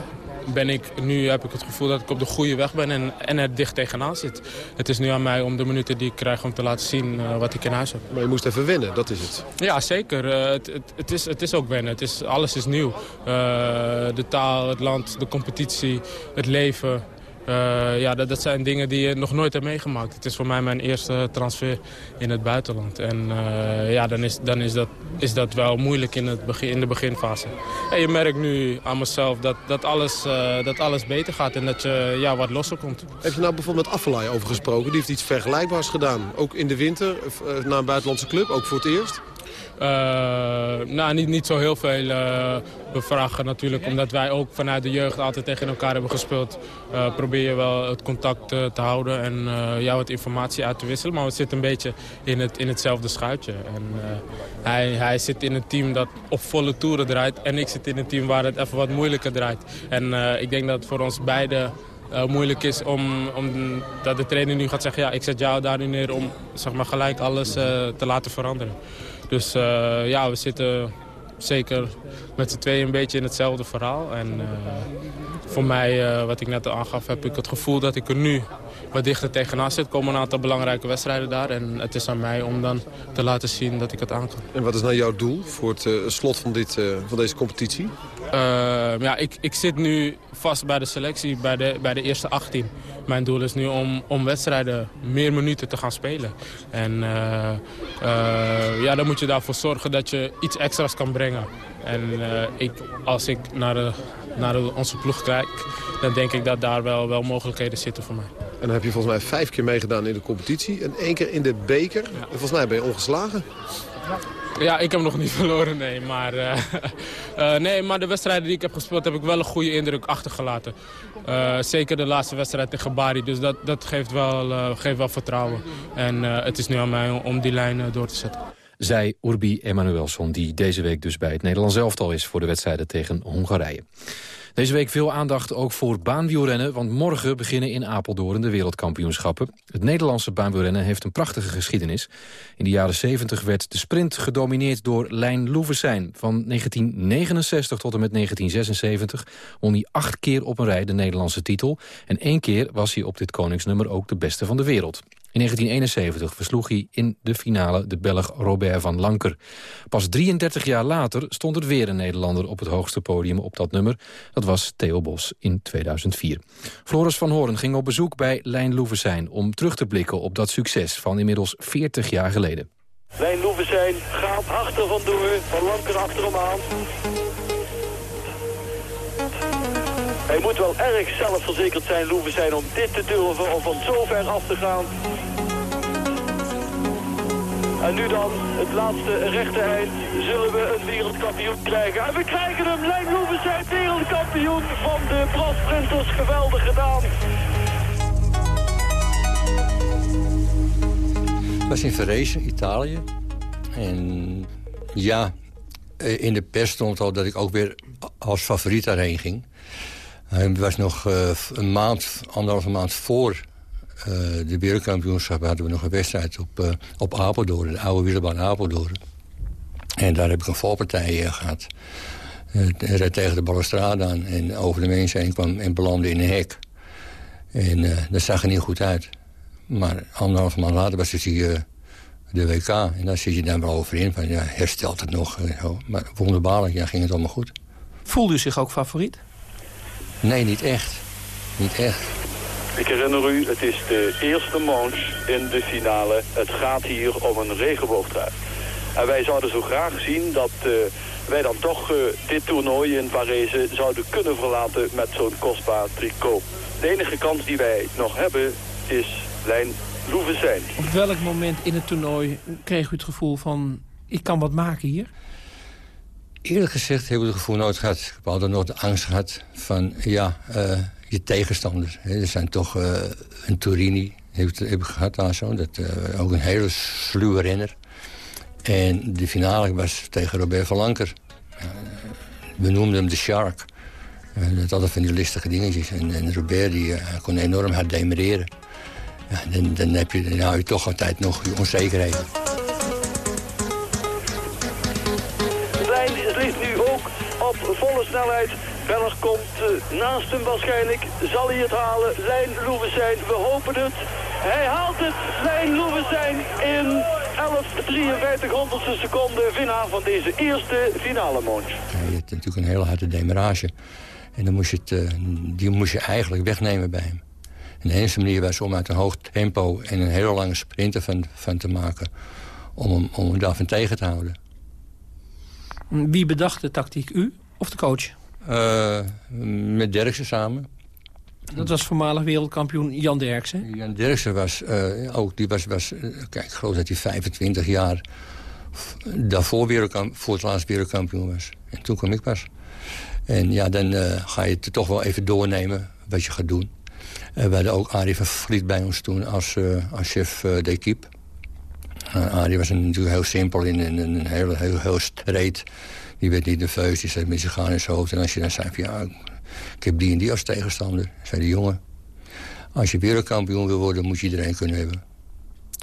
ben ik, nu heb ik het gevoel dat ik op de goede weg ben en, en er dicht tegenaan zit. Het is nu aan mij om de minuten die ik krijg om te laten zien uh, wat ik in huis heb. Maar je moest even winnen, dat is het. Ja, zeker. Uh, het, het, het, is, het is ook wennen. Het is, alles is nieuw. Uh, de taal, het land, de competitie, het leven. Uh, ja, dat, dat, zijn dingen die je nog nooit hebt meegemaakt. Het is voor mij mijn eerste transfer in het buitenland. En uh, ja, dan, is, dan is, dat, is dat wel moeilijk in, het begin, in de beginfase. En je merkt nu aan mezelf dat, dat, alles, uh, dat alles beter gaat en dat je ja, wat losser komt. Heb je nou bijvoorbeeld met Affelay over gesproken? Die heeft iets vergelijkbaars gedaan. Ook in de winter, naar een buitenlandse club, ook voor het eerst? Uh, nou, niet, niet zo heel veel uh, bevragen natuurlijk. Omdat wij ook vanuit de jeugd altijd tegen elkaar hebben gespeeld. Uh, probeer je wel het contact te houden en jou wat informatie uit te wisselen. Maar we zitten een beetje in, het, in hetzelfde schuitje. En, hij, hij zit in een team dat op volle toeren draait. En ik zit in een team waar het even wat moeilijker draait. En ik denk dat het voor ons beiden moeilijk is om, om, dat de trainer nu gaat zeggen... ja, ik zet jou daar nu neer om zeg maar, gelijk alles te laten veranderen. Dus uh, ja, we zitten zeker met z'n tweeën een beetje in hetzelfde verhaal. En voor mij, wat ik net aangaf, heb ik het gevoel dat ik er nu wat dichter tegenaan zit. Er komen een aantal belangrijke wedstrijden daar. En het is aan mij om dan te laten zien dat ik het aan kan. En wat is nou jouw doel voor het slot van, dit, van deze competitie? ja, ik, ik zit nu vast bij de selectie, bij de, bij de eerste 18. Mijn doel is nu om, om wedstrijden meer minuten te gaan spelen. En uh, uh, ja, dan moet je daarvoor zorgen dat je iets extra's kan brengen. En uh, ik, als ik naar, de, naar de, onze ploeg kijk, dan denk ik dat daar wel, wel mogelijkheden zitten voor mij. En dan heb je volgens mij vijf keer meegedaan in de competitie en één keer in de beker. En volgens mij ben je ongeslagen. Ja, ik heb nog niet *laughs* verloren, nee. Maar, uh, uh, *laughs* nee, maar de wedstrijden die ik heb gespeeld heb ik wel een goede indruk achtergelaten. Uh, zeker de laatste wedstrijd tegen Bari, dus dat, dat geeft, wel, geeft wel vertrouwen. En het is nu aan mij om die lijn door te zetten. Zij Urbi Emanuelson, die deze week dus bij het Nederlands elftal is... voor de wedstrijden tegen Hongarije. Deze week veel aandacht ook voor baanwielrennen... want morgen beginnen in Apeldoorn de wereldkampioenschappen. Het Nederlandse baanwielrennen heeft een prachtige geschiedenis. In de jaren 70 werd de sprint gedomineerd door Lijn Loevestein. Van 1969 tot en met 1976 won hij acht keer op een rij de Nederlandse titel. En één keer was hij op dit koningsnummer ook de beste van de wereld. In 1971 versloeg hij in de finale de Belg Robert van Lanker. Pas 33 jaar later stond er weer een Nederlander op het hoogste podium op dat nummer. Dat was Theo Bos in 2004. Floris van Hoorn ging op bezoek bij Lijn Loevestein... om terug te blikken op dat succes van inmiddels 40 jaar geleden. Lijn Loevestein gaat achter vandoor, Van Lanker achter hem aan. Hij moet wel erg zelfverzekerd zijn, Loeven zijn, om dit te durven, om van zo ver af te gaan. En nu dan, het laatste rechte eind, zullen we een wereldkampioen krijgen. En we krijgen hem, Lijn zijn wereldkampioen van de brasprinters. Geweldig gedaan. Ik was in Varese, Italië. En ja, in de pers stond al dat ik ook weer als favoriet daarheen ging. Het was nog uh, een maand, anderhalve maand voor uh, de wereldkampioenschap... hadden we nog een wedstrijd op, uh, op Apeldoorn, de oude wielerbaan Apeldoorn. En daar heb ik een valpartij gehad. Hij tegen de balustrade aan en over de mensen heen kwam en belandde in een hek. En dat zag er niet goed uit. Maar anderhalve maand later was hier de WK. En daar zit je dan wel over in. Van, ja, herstelt het nog. Maar wonderbaarlijk, ja, ging het allemaal goed. Voelde u zich ook favoriet? Nee, niet echt. Niet echt. Ik herinner u, het is de eerste manche in de finale. Het gaat hier om een regenboogtrui. En wij zouden zo graag zien dat uh, wij dan toch dit toernooi in Parijs zouden kunnen verlaten met zo'n kostbaar tricot. De enige kans die wij nog hebben is lijn zijn. Op welk moment in het toernooi kreeg u het gevoel van... ik kan wat maken hier? Eerlijk gezegd heb ik het gevoel nooit gehad. Ik heb altijd nog de angst gehad van ja, uh, je tegenstanders. Er zijn toch uh, een Turini, heb, heb ik gehad daar zo. Dat, uh, ook een hele sluwe renner. En de finale was tegen Robert van Lanker. we noemden hem de Shark. dat altijd van die listige dingetjes. En, en Robert die, kon enorm hard demereren. Ja, dan, dan, heb je, dan je toch altijd nog je onzekerheden. Naast hem waarschijnlijk. Zal hij het halen? Lijn zijn. we hopen het. Hij haalt het. Lijn zijn in 11,53 honderdste seconde. Winnaar van deze eerste finale. Ja, je hebt natuurlijk een hele harde demarage. En dan moest je het, uh, die moest je eigenlijk wegnemen bij hem. En de enige manier was om uit een hoog tempo en een hele lange sprinter van, van te maken. Om hem, om hem daarvan tegen te houden. Wie bedacht de tactiek, u of de coach? Uh, met Derksen samen. Dat was voormalig wereldkampioen Jan Derksen. Jan Derksen was uh, ook, die was, was uh, kijk, ik geloof dat hij 25 jaar daarvoor voor het laatst wereldkampioen was. En toen kwam ik pas. En ja, dan ga je het toch wel even doornemen wat je gaat doen. Eh, we hadden ook Arie van Vliet bij ons toen als, als chef uh, d'équipe. Arie was natuurlijk heel simpel in, in, een heel, heel, heel streed. Die werd niet nerveus, die zei met zich gaan in zijn hoofd. En als je dan zei van ja, ik heb die en die als tegenstander. Zei de jongen, als je wereldkampioen wil worden, moet je iedereen kunnen hebben.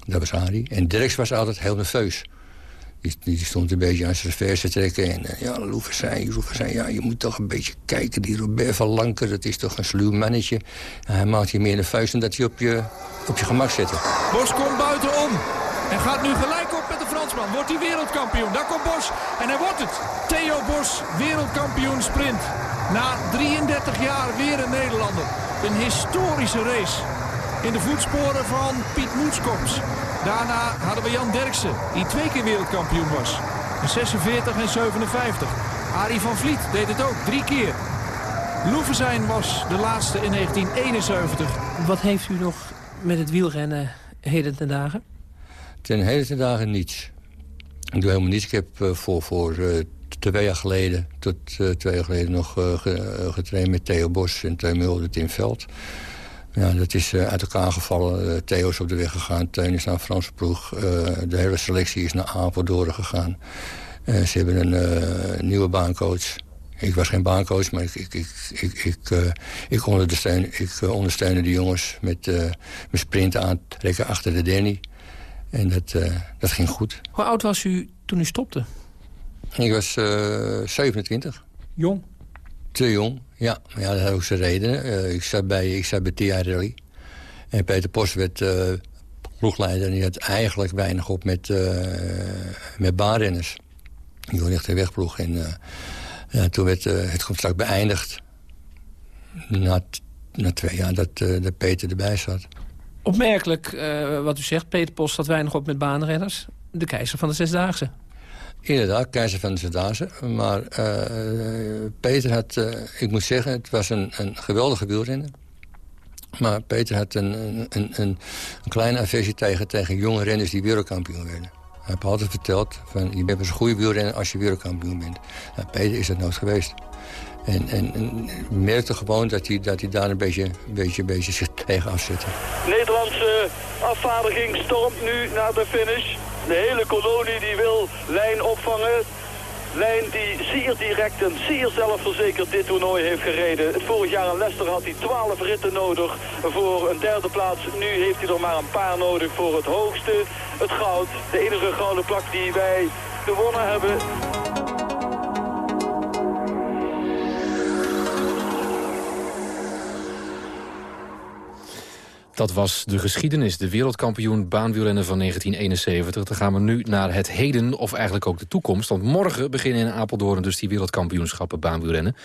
Dat was Arie. En Dirks was altijd heel nerveus. Die, die, stond een beetje aan zijn vers te trekken. En uh, ja, Loeversijn, Loeversijn, ja, je moet toch een beetje kijken. Die Robert van Lanker, dat is toch een sluw mannetje. hij maakt je meer nerveus dan dat hij op je, op je gemak zit. Bos komt buitenom. En gaat nu gelijk Wordt hij wereldkampioen. Daar komt Bos. En hij wordt het. Theo Bos, wereldkampioen sprint. Na 33 jaar weer een Nederlander. Een historische race. In de voetsporen van Piet Moetskops. Daarna hadden we Jan Derksen, die twee keer wereldkampioen was. In 46 en 57. Arie van Vliet deed het ook, drie keer. Loevenzijn was de laatste in 1971. Wat heeft u nog met het wielrennen heden ten dagen? Ten heden ten dagen niets. Ik doe helemaal niets. Ik heb uh, voor, voor uh, twee jaar geleden, tot uh, twee jaar geleden nog getraind met Theo Bos en Theo Mulder in Veld. Ja, dat is uit elkaar gevallen. Theo is op de weg gegaan. Teun is naar Franse ploeg. De hele selectie is naar Apeldoorn gegaan. ze hebben een nieuwe baancoach. Ik was geen baancoach, maar ik, ik, ik, ik, ik, ondersteunde, ik ondersteunde de jongens met mijn sprinten aantrekken achter de Danny. En dat, dat ging goed. Hoe oud was u toen u stopte? Ik was 27. Jong? Te jong, ja. Maar ja, dat had ook zijn redenen. Uh, ik, zat bij, ik zat bij Rally. En Peter Post werd uh, ploegleider. En die had eigenlijk weinig op met, uh, met baanrenners. Die wilde echt de wegploeg. En ja, toen werd het contract beëindigd. Na, na twee jaar dat, dat Peter erbij zat. Opmerkelijk wat u zegt. Peter Post had weinig op met baanrenners. De keizer van de Zesdaagse. Inderdaad, keizer van de Zerdazen. Maar uh, Peter had, uh, ik moet zeggen, het was een, een geweldige wielrenner. Maar Peter had een, een, een, een kleine aversie tegen, tegen jonge renners die wereldkampioen werden. Hij heeft altijd verteld, van, je bent een goede wielrenner als je wereldkampioen bent. Nou, Peter is dat nooit geweest. En, en, merkte gewoon dat hij, dat hij daar een beetje, beetje, beetje zich tegen afzette. Nederlandse afvaardiging stormt nu naar de finish. De hele kolonie die wil lijn opvangen. Lijn die zeer direct en zeer zelfverzekerd dit toernooi heeft gereden. Het vorig jaar in Leicester had hij 12 ritten nodig voor een derde plaats. Nu heeft hij er maar een paar nodig voor het hoogste, het goud. De enige gouden plak die wij gewonnen hebben. Dat was de geschiedenis, de wereldkampioen baanwielrennen van 1971. Dan gaan we nu naar het heden, of eigenlijk ook de toekomst. Want morgen beginnen in Apeldoorn dus die wereldkampioenschappen baanwielrennen.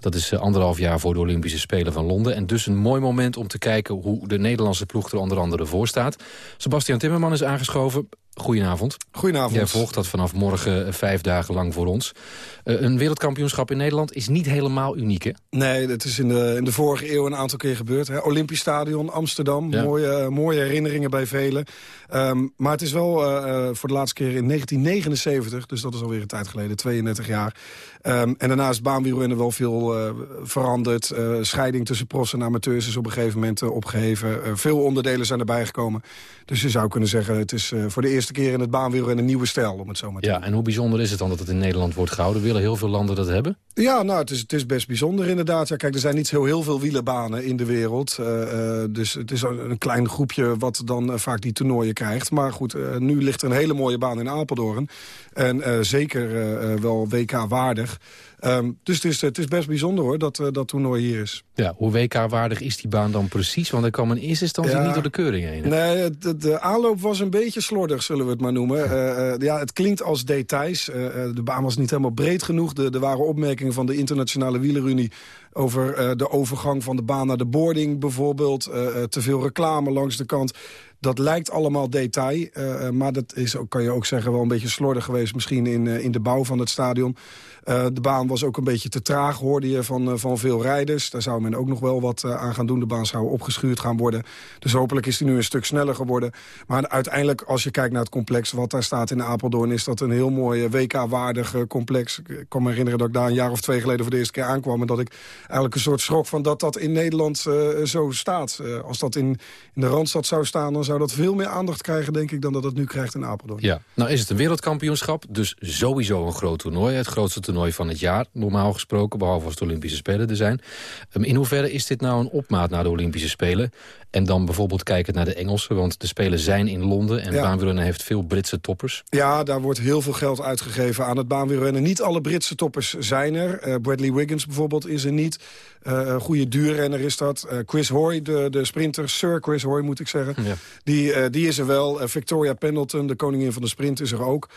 Dat is eh, anderhalf jaar voor de Olympische Spelen van Londen. En dus een mooi moment om te kijken hoe de Nederlandse ploeg er onder andere voor staat. Sebastian Timmerman is aangeschoven. Goedenavond. Goedenavond. Jij volgt dat vanaf morgen eh, vijf dagen lang voor ons. Uh, een wereldkampioenschap in Nederland is niet helemaal uniek, hè? Nee, dat is in de, in de vorige eeuw een aantal keer gebeurd. Hè? Olympisch Stadion, Amsterdam. Ja. Mooie, mooie herinneringen bij velen. Um, maar het is wel uh, voor de laatste keer in 1979, dus dat is alweer een tijd geleden, 32 jaar. Um, en daarna is baanwielrennen wel veel uh, veranderd. Uh, scheiding tussen profs en amateurs is op een gegeven moment uh, opgeheven. veel onderdelen zijn erbij gekomen. Dus je zou kunnen zeggen, het is voor de eerste keer in het baanwielrennen een nieuwe stijl, om het zo maar te Ja, en hoe bijzonder is het dan dat het in Nederland wordt gehouden? Willen heel veel landen dat hebben? Ja, nou, het is, het is best bijzonder inderdaad. Ja, kijk, er zijn niet zo heel veel wielerbanen in de wereld. dus het is een klein groepje wat dan vaak die toernooien krijgt. Maar goed, nu ligt er een hele mooie baan in Apeldoorn. En zeker wel WK-waardig. Um, dus het is, het is best bijzonder hoor, dat uh, dat toernooi hier is. Ja, hoe WK-waardig is die baan dan precies? Want hij kwam in eerste instantie ja, niet door de keuring heen. Nee, de, de, aanloop was een beetje slordig, zullen we het maar noemen. Uh, uh, ja, het klinkt als details. de baan was niet helemaal breed genoeg. De, er waren opmerkingen van de Internationale Wielerunie... over de overgang van de baan naar de boarding bijvoorbeeld. te veel reclame langs de kant. Dat lijkt allemaal detail, uh, maar dat is, kan je ook zeggen, wel een beetje slordig geweest... misschien in, uh, in de bouw van het stadion. De baan was ook een beetje te traag, hoorde je van, van veel rijders. Daar zou men ook nog wel wat aan gaan doen. De baan zou opgeschuurd gaan worden. Dus hopelijk is die nu een stuk sneller geworden. Maar uiteindelijk, als je kijkt naar het complex... wat daar staat in Apeldoorn, is dat een heel mooi WK-waardig complex. Ik kan me herinneren dat ik daar een jaar of twee geleden... voor de eerste keer aankwam... en dat ik eigenlijk een soort schrok van dat dat in Nederland zo staat. als dat in, in de Randstad zou staan, dan zou zou dat veel meer aandacht krijgen, denk ik, dan dat het nu krijgt in Apeldoorn. Ja, nou is het een wereldkampioenschap, dus sowieso een groot toernooi. Het grootste toernooi van het jaar, normaal gesproken, behalve als de Olympische Spelen er zijn. Ehm, in hoeverre is dit nou een opmaat naar de Olympische Spelen? En dan bijvoorbeeld kijken naar de Engelsen, want de Spelen zijn in Londen... en ja. baanwielrennen heeft veel Britse toppers. Ja, daar wordt heel veel geld uitgegeven aan het baanwielrennen. Niet alle Britse toppers zijn er. Uh, Bradley Wiggins bijvoorbeeld is er niet. Uh, goede duurrenner is dat. Uh, Chris Hoy, de, de sprinter, Sir Chris Hoy moet ik zeggen. Ja. Die, die is er wel. Victoria Pendleton, de koningin van de sprint, is er ook.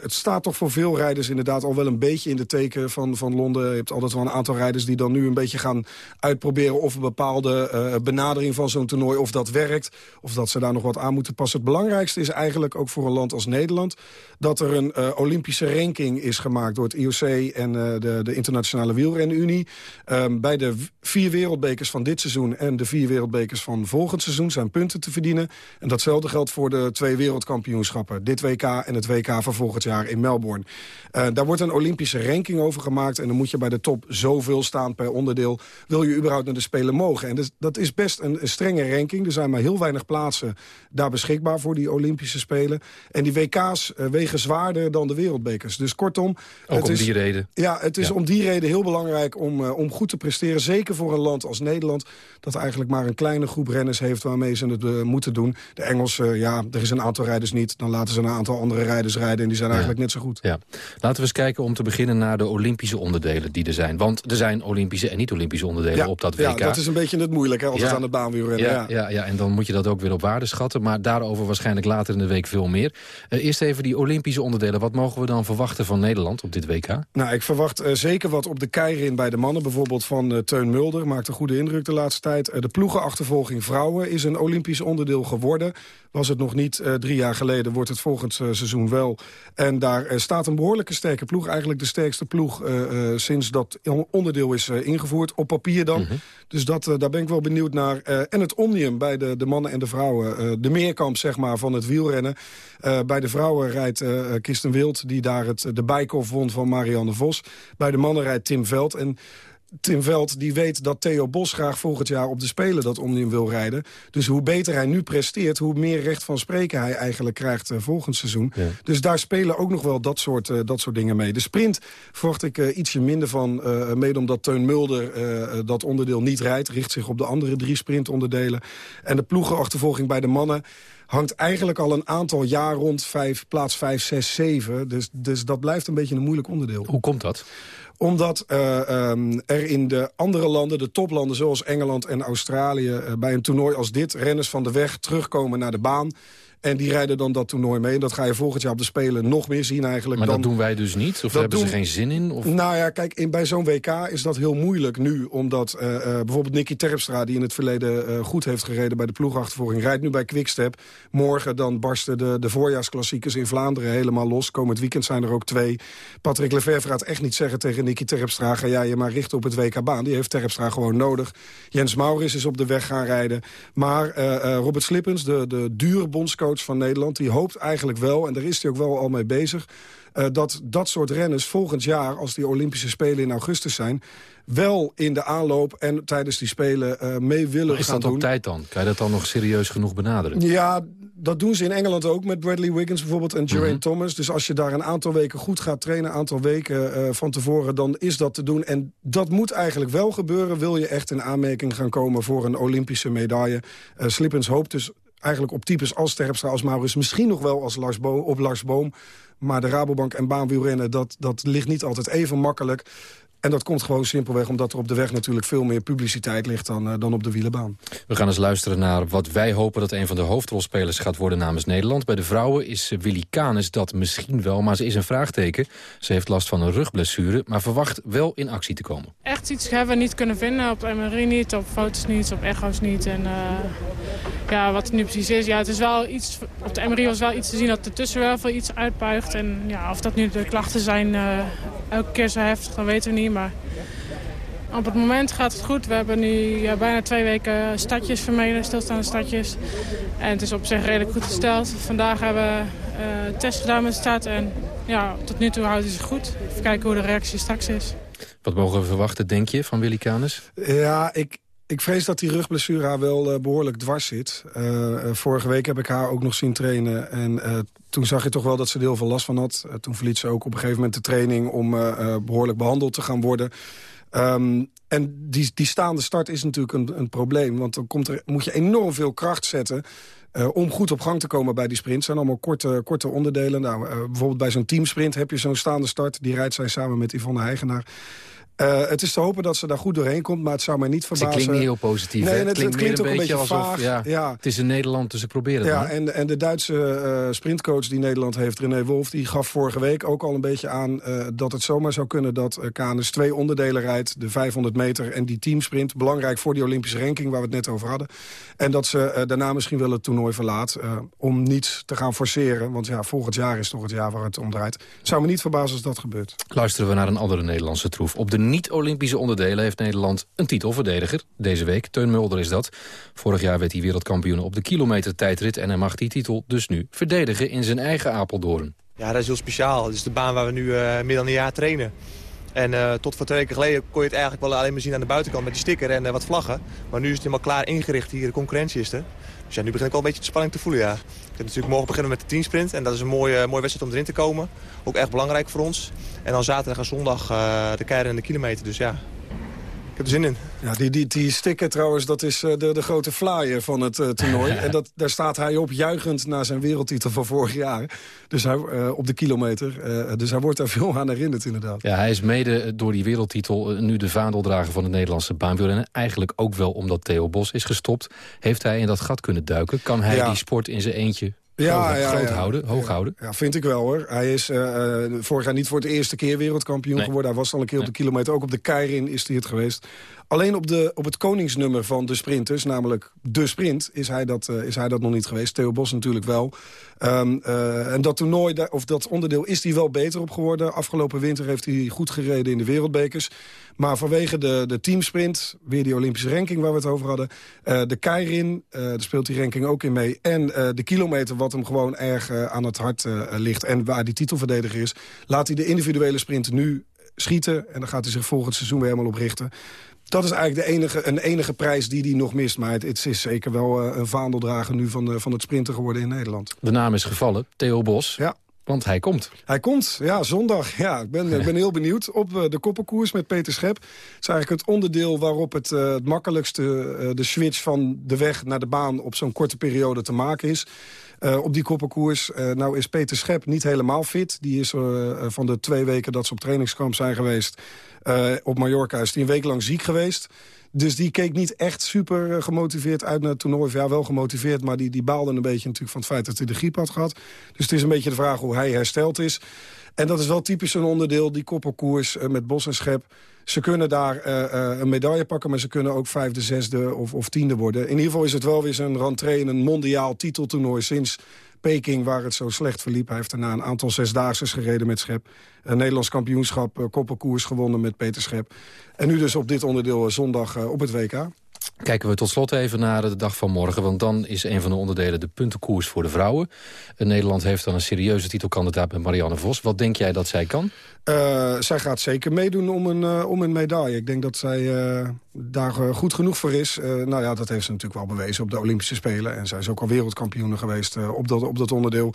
het staat toch voor veel rijders inderdaad al wel een beetje in de teken van, van Londen. Je hebt altijd wel een aantal rijders die dan nu een beetje gaan uitproberen... of een bepaalde benadering van zo'n toernooi of dat werkt. Of dat ze daar nog wat aan moeten passen. Het belangrijkste is eigenlijk ook voor een land als Nederland... dat er een uh, Olympische ranking is gemaakt door het IOC en uh, de, de Internationale Wielrenunie. Um, bij de vier wereldbekers van dit seizoen en de vier wereldbekers van volgend seizoen... zijn punten te verdienen. En datzelfde geldt voor de twee wereldkampioenschappen. Dit WK en het WK van volgend jaar in Melbourne. Uh, daar wordt een Olympische ranking over gemaakt. En dan moet je bij de top zoveel staan per onderdeel. Wil je überhaupt naar de Spelen mogen? En dat is best een, een strenge ranking. Er zijn maar heel weinig plaatsen daar beschikbaar voor die Olympische Spelen. En die WK's uh, wegen zwaarder dan de wereldbekers. Dus kortom... Ook het om is, die reden? Ja, het is ja. om die reden heel belangrijk om, uh, om goed te presteren. Zeker voor een land als Nederland. Dat eigenlijk maar een kleine groep renners heeft waarmee ze het uh, moeten doen. De Engelsen, ja, er is een aantal rijders niet. Dan laten ze een aantal andere rijders rijden. En die zijn ja. eigenlijk net zo goed. Ja. Laten we eens kijken om te beginnen naar de Olympische onderdelen die er zijn. Want er zijn Olympische en niet-Olympische onderdelen ja, op dat WK. Ja, dat is een beetje het moeilijk hè, als het aan de ja, ja. Ja, en dan moet je dat ook weer op waarde schatten. Maar daarover waarschijnlijk later in de week veel meer. Uh, eerst even die Olympische onderdelen. Wat mogen we dan verwachten van Nederland op dit WK? Nou, ik verwacht uh, zeker wat op de keirin bij de mannen. Bijvoorbeeld van uh, Teun Mulder. Maakt een goede indruk de laatste tijd. de ploegenachtervolging vrouwen is een Olympisch onderdeel geworden. Was het nog niet drie jaar geleden, wordt het volgend seizoen wel. En daar staat een behoorlijke sterke ploeg. Eigenlijk de sterkste ploeg sinds dat onderdeel is ingevoerd. Op papier dan. -hmm. Dus dat, daar ben ik wel benieuwd naar. En het omnium bij de, de mannen en de vrouwen. Uh, de meerkamp zeg maar, van het wielrennen. Uh, bij de vrouwen rijdt Kirsten Wild, die daar het, de bijkoff won van Marianne Vos. Bij de mannen rijdt Tim Veld. En Tim Veld die weet dat Theo Bos graag volgend jaar op de Spelen dat Omnium wil rijden. Dus hoe beter hij nu presteert, hoe meer recht van spreken hij eigenlijk krijgt uh, volgend seizoen. Ja. Dus daar spelen ook nog wel dat soort, uh, dat soort dingen mee. De sprint verwacht ik uh, ietsje minder van, mede omdat Teun Mulder dat onderdeel niet rijdt. Richt zich op de andere drie sprintonderdelen. En de ploegenachtervolging bij de mannen hangt eigenlijk al een aantal jaar rond vijf, plaats 5, 6, 7. Dus, dus dat blijft een beetje een moeilijk onderdeel. Hoe komt dat? Omdat uh, um, er in de andere landen, de toplanden zoals Engeland en Australië... Uh, bij een toernooi als dit renners van de weg terugkomen naar de baan... En die rijden dan dat toernooi mee. En dat ga je volgend jaar op de Spelen nog meer zien eigenlijk. Maar dan... dat doen wij dus niet? Of hebben ze geen zin in? Of... Nou ja, kijk, in, bij zo'n WK is dat heel moeilijk nu. Omdat eh, eh, bijvoorbeeld Nicky Terpstra, die in het verleden eh, goed heeft gereden... bij de ploegachtervolging, rijdt nu bij Quickstep. Morgen dan barsten de, de voorjaarsklassiekers in Vlaanderen helemaal los. Komend weekend zijn er ook twee. Patrick Lefevre gaat echt niet zeggen tegen Nicky Terpstra... ga jij je maar richten op het WK-baan. Die heeft Terpstra gewoon nodig. Jens Maurits is op de weg gaan rijden. Maar Robert Slippens, de, de dure bondscoach van Nederland... die hoopt eigenlijk wel, en daar is hij ook wel al mee bezig... eh, dat dat soort renners volgend jaar, als die Olympische Spelen in augustus zijn... wel in de aanloop en tijdens die Spelen eh, mee willen Maar is gaan dat op doen. tijd dan? Kan je dat dan nog serieus genoeg benaderen? Ja, dat doen ze in Engeland ook met Bradley Wiggins bijvoorbeeld en Geraint Mhm. Thomas. Dus als je daar een aantal weken goed gaat trainen, een aantal weken eh, van tevoren... dan is dat te doen. En dat moet eigenlijk wel gebeuren. Wil je echt in aanmerking gaan komen voor een Olympische medaille? Slippens hoopt dus eigenlijk op types als Terpstra, als Maurits... misschien nog wel als Lars Bo op Lars Boom. Maar de Rabobank en baanwielrennen, dat, dat ligt niet altijd even makkelijk. En dat komt gewoon simpelweg omdat er op de weg natuurlijk veel meer publiciteit ligt dan, eh, dan op de wielenbaan. We gaan eens luisteren naar wat wij hopen dat een van de hoofdrolspelers gaat worden namens Nederland. Bij de vrouwen is Willy Canes dat misschien wel, maar ze is een vraagteken. Ze heeft last van een rugblessure, maar verwacht wel in actie te komen. Echt iets hebben we niet kunnen vinden. Op de MRI niet, op foto's niet, op echo's niet. En eh, ja, wat het nu precies is. Ja, het is wel iets, op de MRI was wel iets te zien dat de tussenwervel iets uitbuigt. En ja, of dat nu de klachten zijn eh, elke keer zo heftig, dat weten we niet. Maar op het moment gaat het goed. We hebben nu ja, bijna twee weken stadjes vermeden, stilstaande stadjes. En het is op zich redelijk goed gesteld. Vandaag hebben we eh test gedaan met de stad. En ja, tot nu toe houdt hij zich goed. Even kijken hoe de reactie straks is. Wat mogen we verwachten, denk je, van Willy Canes? Ja, ik, ik vrees dat die rugblessure haar wel eh, behoorlijk dwars zit. Eh, eh, vorige week heb ik haar ook nog zien trainen. En toen zag je toch wel dat ze er heel veel last van had. Toen verliet ze ook op een gegeven moment de training... om eh, eh, behoorlijk behandeld te gaan worden. Ehm, en die, die staande start is natuurlijk een, een probleem. Want dan komt er, moet je enorm veel kracht zetten... om goed op gang te komen bij die sprint. Het zijn allemaal korte, korte onderdelen. Nou, bijvoorbeeld bij zo'n teamsprint heb je zo'n staande start. Die rijdt zij samen met Yvonne Heigenaar. Eh, het is te hopen dat ze daar goed doorheen komt, maar het zou mij niet Ze verbazen. klinkt niet heel positief, Nee, het, klinkt het ook een beetje alsof... vaag. Ja, ja. Het is in Nederland, dus ik probeer het Ja, maar. en, en de Duitse eh, sprintcoach die Nederland heeft, René Wolf... die gaf vorige week ook al een beetje aan eh, dat het zomaar zou kunnen... dat uh, Canis twee onderdelen rijdt, de 500 meter en die teamsprint. Belangrijk voor die Olympische ranking waar we het net over hadden. En dat ze daarna misschien wel het toernooi verlaat... om niet te gaan forceren. Want ja, volgend jaar is toch het jaar waar het om draait. Het zou me niet verbazen als dat gebeurt. Luisteren we naar een andere Nederlandse troef. Op de niet-Olympische onderdelen heeft Nederland een titelverdediger. Deze week, Teun Mulder is dat. Vorig jaar werd hij wereldkampioen op de kilometer tijdrit... en hij mag die titel dus nu verdedigen in zijn eigen Apeldoorn. Ja, dat is heel speciaal. Het is de baan waar we nu eh, meer dan een jaar trainen. En uh, tot voor twee weken geleden kon je het eigenlijk wel alleen maar zien aan de buitenkant met die sticker en uh, wat vlaggen. Maar nu is het helemaal klaar ingericht hier, de concurrentie is er. Dus ja, nu begin ik wel een beetje de spanning te voelen, ja. Natuurlijk morgen beginnen met de teamsprint en dat is een mooie, mooie wedstrijd om erin te komen. Ook echt belangrijk voor ons. En dan zaterdag en zondag uh, de keirin en de kilometer, dus ja. Heb er zin in. Ja, die, die, die sticker trouwens, dat is uh, de, de grote flyer van het uh, toernooi. *laughs* en dat, daar staat hij op, juichend naar zijn wereldtitel van vorig jaar. Dus hij, uh, op de kilometer. dus hij wordt daar veel aan herinnerd, inderdaad. Ja, hij is mede door die wereldtitel nu de vaandeldrager van het Nederlandse baanwielrennen. Eigenlijk ook wel omdat Theo Bos is gestopt. Heeft hij in dat gat kunnen duiken? Kan hij ja. die sport in zijn eentje ja, groot, ja, groot ja. houden, hoog houden? Ja, vind ik wel hoor. Hij is uh, vorig jaar niet voor het eerste keer wereldkampioen nee. geworden. Hij was al een keer op de kilometer. Ook op de Keirin is hij het geweest. Alleen op, de, op het koningsnummer van de sprinters, namelijk de sprint, is hij dat, uh, is hij dat nog niet geweest. Theo Bos natuurlijk wel. Um, en dat toernooi, of dat onderdeel, is hij wel beter op geworden. Afgelopen winter heeft hij goed gereden in de wereldbekers. Maar vanwege de, de teamsprint, weer die Olympische ranking waar we het over hadden... Uh, de Keirin, daar speelt die ranking ook in mee... en de kilometer wat hem gewoon erg aan het hart ligt... en waar die titelverdediger is... laat hij de individuele sprint nu schieten... en dan gaat hij zich volgend seizoen weer helemaal op richten. Dat is eigenlijk de enige, een enige prijs die hij nog mist. Maar het, het is zeker wel uh, een vaandeldrager nu van, de, van het sprinten geworden in Nederland. De naam is gevallen, Theo Bos. Ja. Want hij komt. Hij komt, ja, zondag. Ja, ik ben, ik ben heel benieuwd op uh, de koppenkoers met Peter Schep. Het is eigenlijk het onderdeel waarop het, uh, het makkelijkste uh, de switch van de weg naar de baan op zo'n korte periode te maken is. Op die koppenkoers. Uh, nou is Peter Schep niet helemaal fit. Die is van de twee weken dat ze op trainingskamp zijn geweest... op Mallorca is hij een week lang ziek geweest. Dus die keek niet echt super eh, gemotiveerd uit naar het toernooi. Ja, wel gemotiveerd, maar die, die baalde een beetje natuurlijk van het feit dat hij de griep had gehad. Dus het is een beetje de vraag hoe hij hersteld is. En dat is wel typisch een onderdeel, die koppelkoers uh, met Bos en Schep. Ze kunnen daar een medaille pakken, maar ze kunnen ook vijfde, zesde of, of tiende worden. In ieder geval is het wel weer zijn rentree in een mondiaal titeltoernooi sinds Peking, waar het zo slecht verliep. Hij heeft daarna een aantal zesdaagses gereden met Schep. Een Nederlands kampioenschap, uh, koppelkoers gewonnen met Peter Schep. En nu dus op dit onderdeel zondag uh, op het WK. Kijken we tot slot even naar de dag van morgen. Want dan is een van de onderdelen de puntenkoers voor de vrouwen. Nederland heeft dan een serieuze titelkandidaat met Marianne Vos. Wat denk jij dat zij kan? Uh, zij gaat zeker meedoen om een, uh, om een medaille. Ik denk dat zij uh, daar goed genoeg voor is. nou ja, dat heeft ze natuurlijk wel bewezen op de Olympische Spelen. En zij is ook al wereldkampioene geweest op, dat, op dat onderdeel.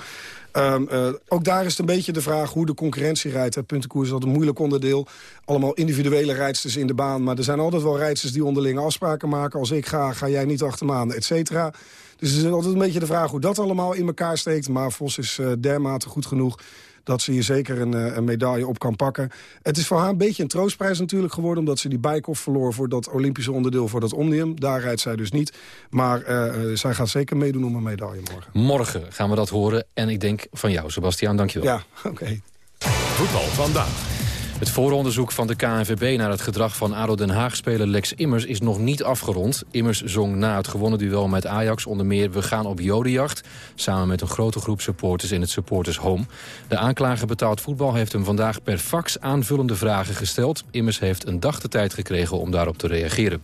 Um, ook daar is het een beetje de vraag hoe de concurrentie rijdt. Het puntenkoers is altijd een moeilijk onderdeel. Allemaal individuele rijdsters in de baan. Maar er zijn altijd wel rijdsters die onderling afspraken maken. Als ik ga, ga jij niet achter me aan, et cetera. Dus het is altijd een beetje de vraag hoe dat allemaal in elkaar steekt. Maar Vos is dermate goed genoeg dat ze hier zeker een, een, medaille op kan pakken. Het is voor haar een beetje een troostprijs natuurlijk geworden... omdat ze die bijkoff verloor voor dat Olympische onderdeel voor dat Omnium. Daar rijdt zij dus niet. Maar uh, zij gaat zeker meedoen om een medaille morgen. Morgen gaan we dat horen. En ik denk van jou, Sebastiaan, dankjewel. Ja, *laughs* oké. Okay. Voetbal vandaag. Het vooronderzoek van de KNVB naar het gedrag van ADO Den Haag-speler Lex Immers is nog niet afgerond. Immers zong na het gewonnen duel met Ajax onder meer We gaan op jodenjacht... samen met een grote groep supporters in het Supporters Home. De aanklager betaald voetbal heeft hem vandaag per fax aanvullende vragen gesteld. Immers heeft een dag de tijd gekregen om daarop te reageren.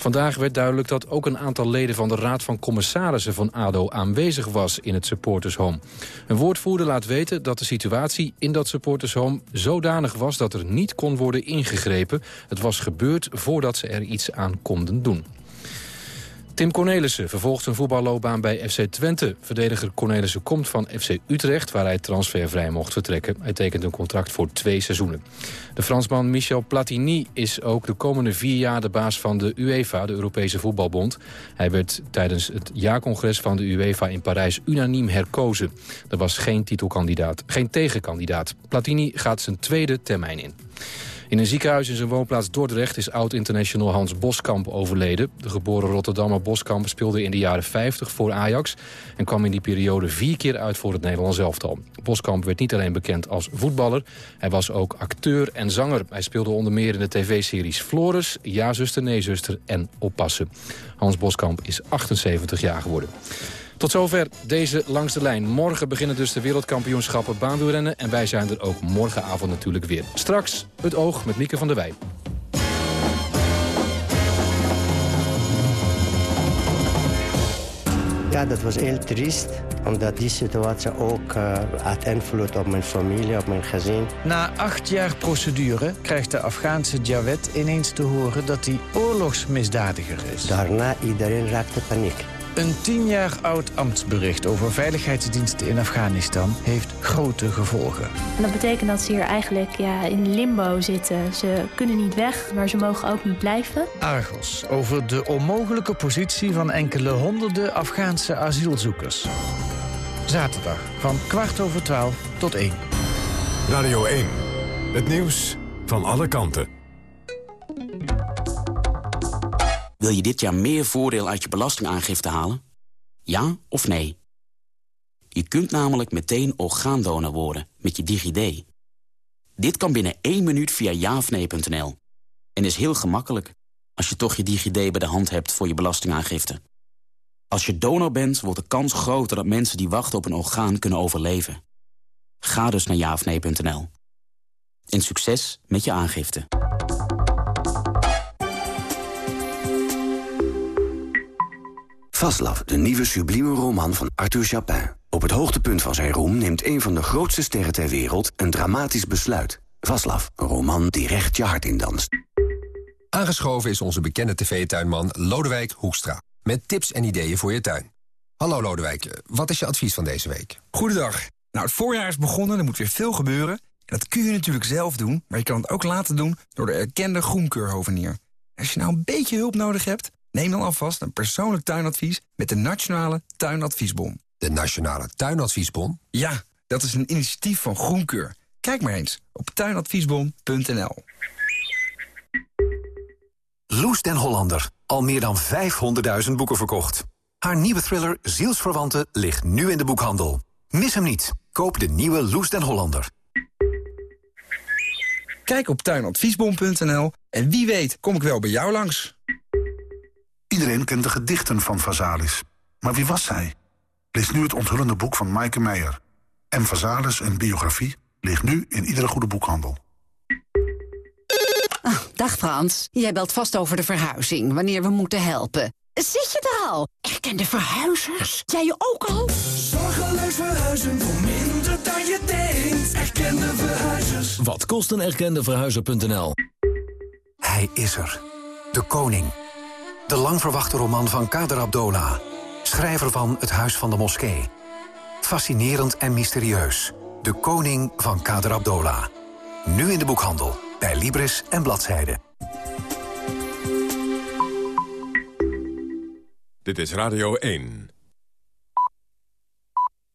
Vandaag werd duidelijk dat ook een aantal leden van de Raad van Commissarissen van ADO aanwezig was in het supportershome. Een woordvoerder laat weten dat de situatie in dat supportershome zodanig was dat er niet kon worden ingegrepen. Het was gebeurd voordat ze er iets aan konden doen. Tim Cornelissen vervolgt zijn voetballoopbaan bij FC Twente. Verdediger Cornelissen komt van FC Utrecht, waar hij transfervrij mocht vertrekken. Hij tekent een contract voor twee seizoenen. De Fransman Michel Platini is ook de komende vier jaar de baas van de UEFA, de Europese Voetbalbond. Hij werd tijdens het jaarcongres van de UEFA in Parijs unaniem herkozen. Er was geen titelkandidaat, geen tegenkandidaat. Platini gaat zijn tweede termijn in. In een ziekenhuis in zijn woonplaats Dordrecht is oud-international Hans Boskamp overleden. De geboren Rotterdammer Boskamp speelde in de jaren 50 voor Ajax... en kwam in die periode vier keer uit voor het Nederlands elftal. Boskamp werd niet alleen bekend als voetballer, hij was ook acteur en zanger. Hij speelde onder meer in de tv-series Flores, Ja zuster, Nee zuster en Oppassen. Hans Boskamp is 78 jaar geworden. Tot zover deze Langs de Lijn. Morgen beginnen dus de wereldkampioenschappen baanwielrennen. En wij zijn er ook morgenavond natuurlijk weer. Straks het oog met Mieke van der Wij. Ja, dat was heel triest omdat die situatie ook uh, had invloed op mijn familie, op mijn gezin. Na acht jaar procedure krijgt de Afghaanse Jawed ineens te horen dat hij oorlogsmisdadiger is. Daarna iedereen raakte paniek. Een tien jaar oud ambtsbericht over veiligheidsdiensten in Afghanistan heeft grote gevolgen. En dat betekent dat ze hier eigenlijk ja, in limbo zitten. Ze kunnen niet weg, maar ze mogen ook niet blijven. Argos, over de onmogelijke positie van enkele honderden Afghaanse asielzoekers. Zaterdag van kwart over twaalf tot één. Radio 1, het nieuws van alle kanten. Wil je dit jaar meer voordeel uit je belastingaangifte halen? Ja of nee? Je kunt namelijk meteen orgaandonor worden met je DigiD. Dit kan binnen één minuut via jaofnee.nl. En is heel gemakkelijk als je toch je DigiD bij de hand hebt voor je belastingaangifte. Als je donor bent, wordt de kans groter dat mensen die wachten op een orgaan kunnen overleven. Ga dus naar jaofnee.nl. En succes met je aangifte. Vaslav, de nieuwe sublieme roman van Arthur Chapin. Op het hoogtepunt van zijn roem neemt een van de grootste sterren ter wereld een dramatisch besluit. Vaslav, een roman die recht je hart in danst. Aangeschoven is onze bekende tv-tuinman Lodewijk Hoekstra. Met tips en ideeën voor je tuin. Hallo Lodewijk, wat is je advies van deze week? Goedendag. Nou, het voorjaar is begonnen, er moet weer veel gebeuren. En dat kun je natuurlijk zelf doen, maar je kan het ook laten doen door de erkende groenkeurhovenier. Als je nou een beetje hulp nodig hebt, Neem dan alvast een persoonlijk tuinadvies met de Nationale Tuinadviesbon. De Nationale Tuinadviesbon? Ja, dat is een initiatief van Groenkeur. Kijk maar eens op tuinadviesbon.nl. Loes den Hollander. Al meer dan 500.000 boeken verkocht. Haar nieuwe thriller Zielsverwanten ligt nu in de boekhandel. Mis hem niet. Koop de nieuwe Loes den Hollander. Kijk op tuinadviesbom.nl en wie weet kom ik wel bij jou langs. Iedereen kent de gedichten van Vazalis. Maar wie was zij? Lees nu het onthullende boek van Maaike Meijer. M. Vazalis, een biografie, ligt nu in iedere goede boekhandel. Ah, dag Frans, jij belt vast over de verhuizing, wanneer we moeten helpen. Zit je er al? Erkende verhuizers? Jij je ook al? Zorgeloos verhuizen voor minder dan je denkt. Erkende verhuizers. Wat kost een erkende verhuizer.nl? Hij is er. De koning. De lang verwachte roman van Kader Abdola. Schrijver van Het Huis van de Moskee. Fascinerend en mysterieus. De koning van Kader Abdola. Nu in de boekhandel. Bij Libris en Bladzijde. Dit is Radio 1.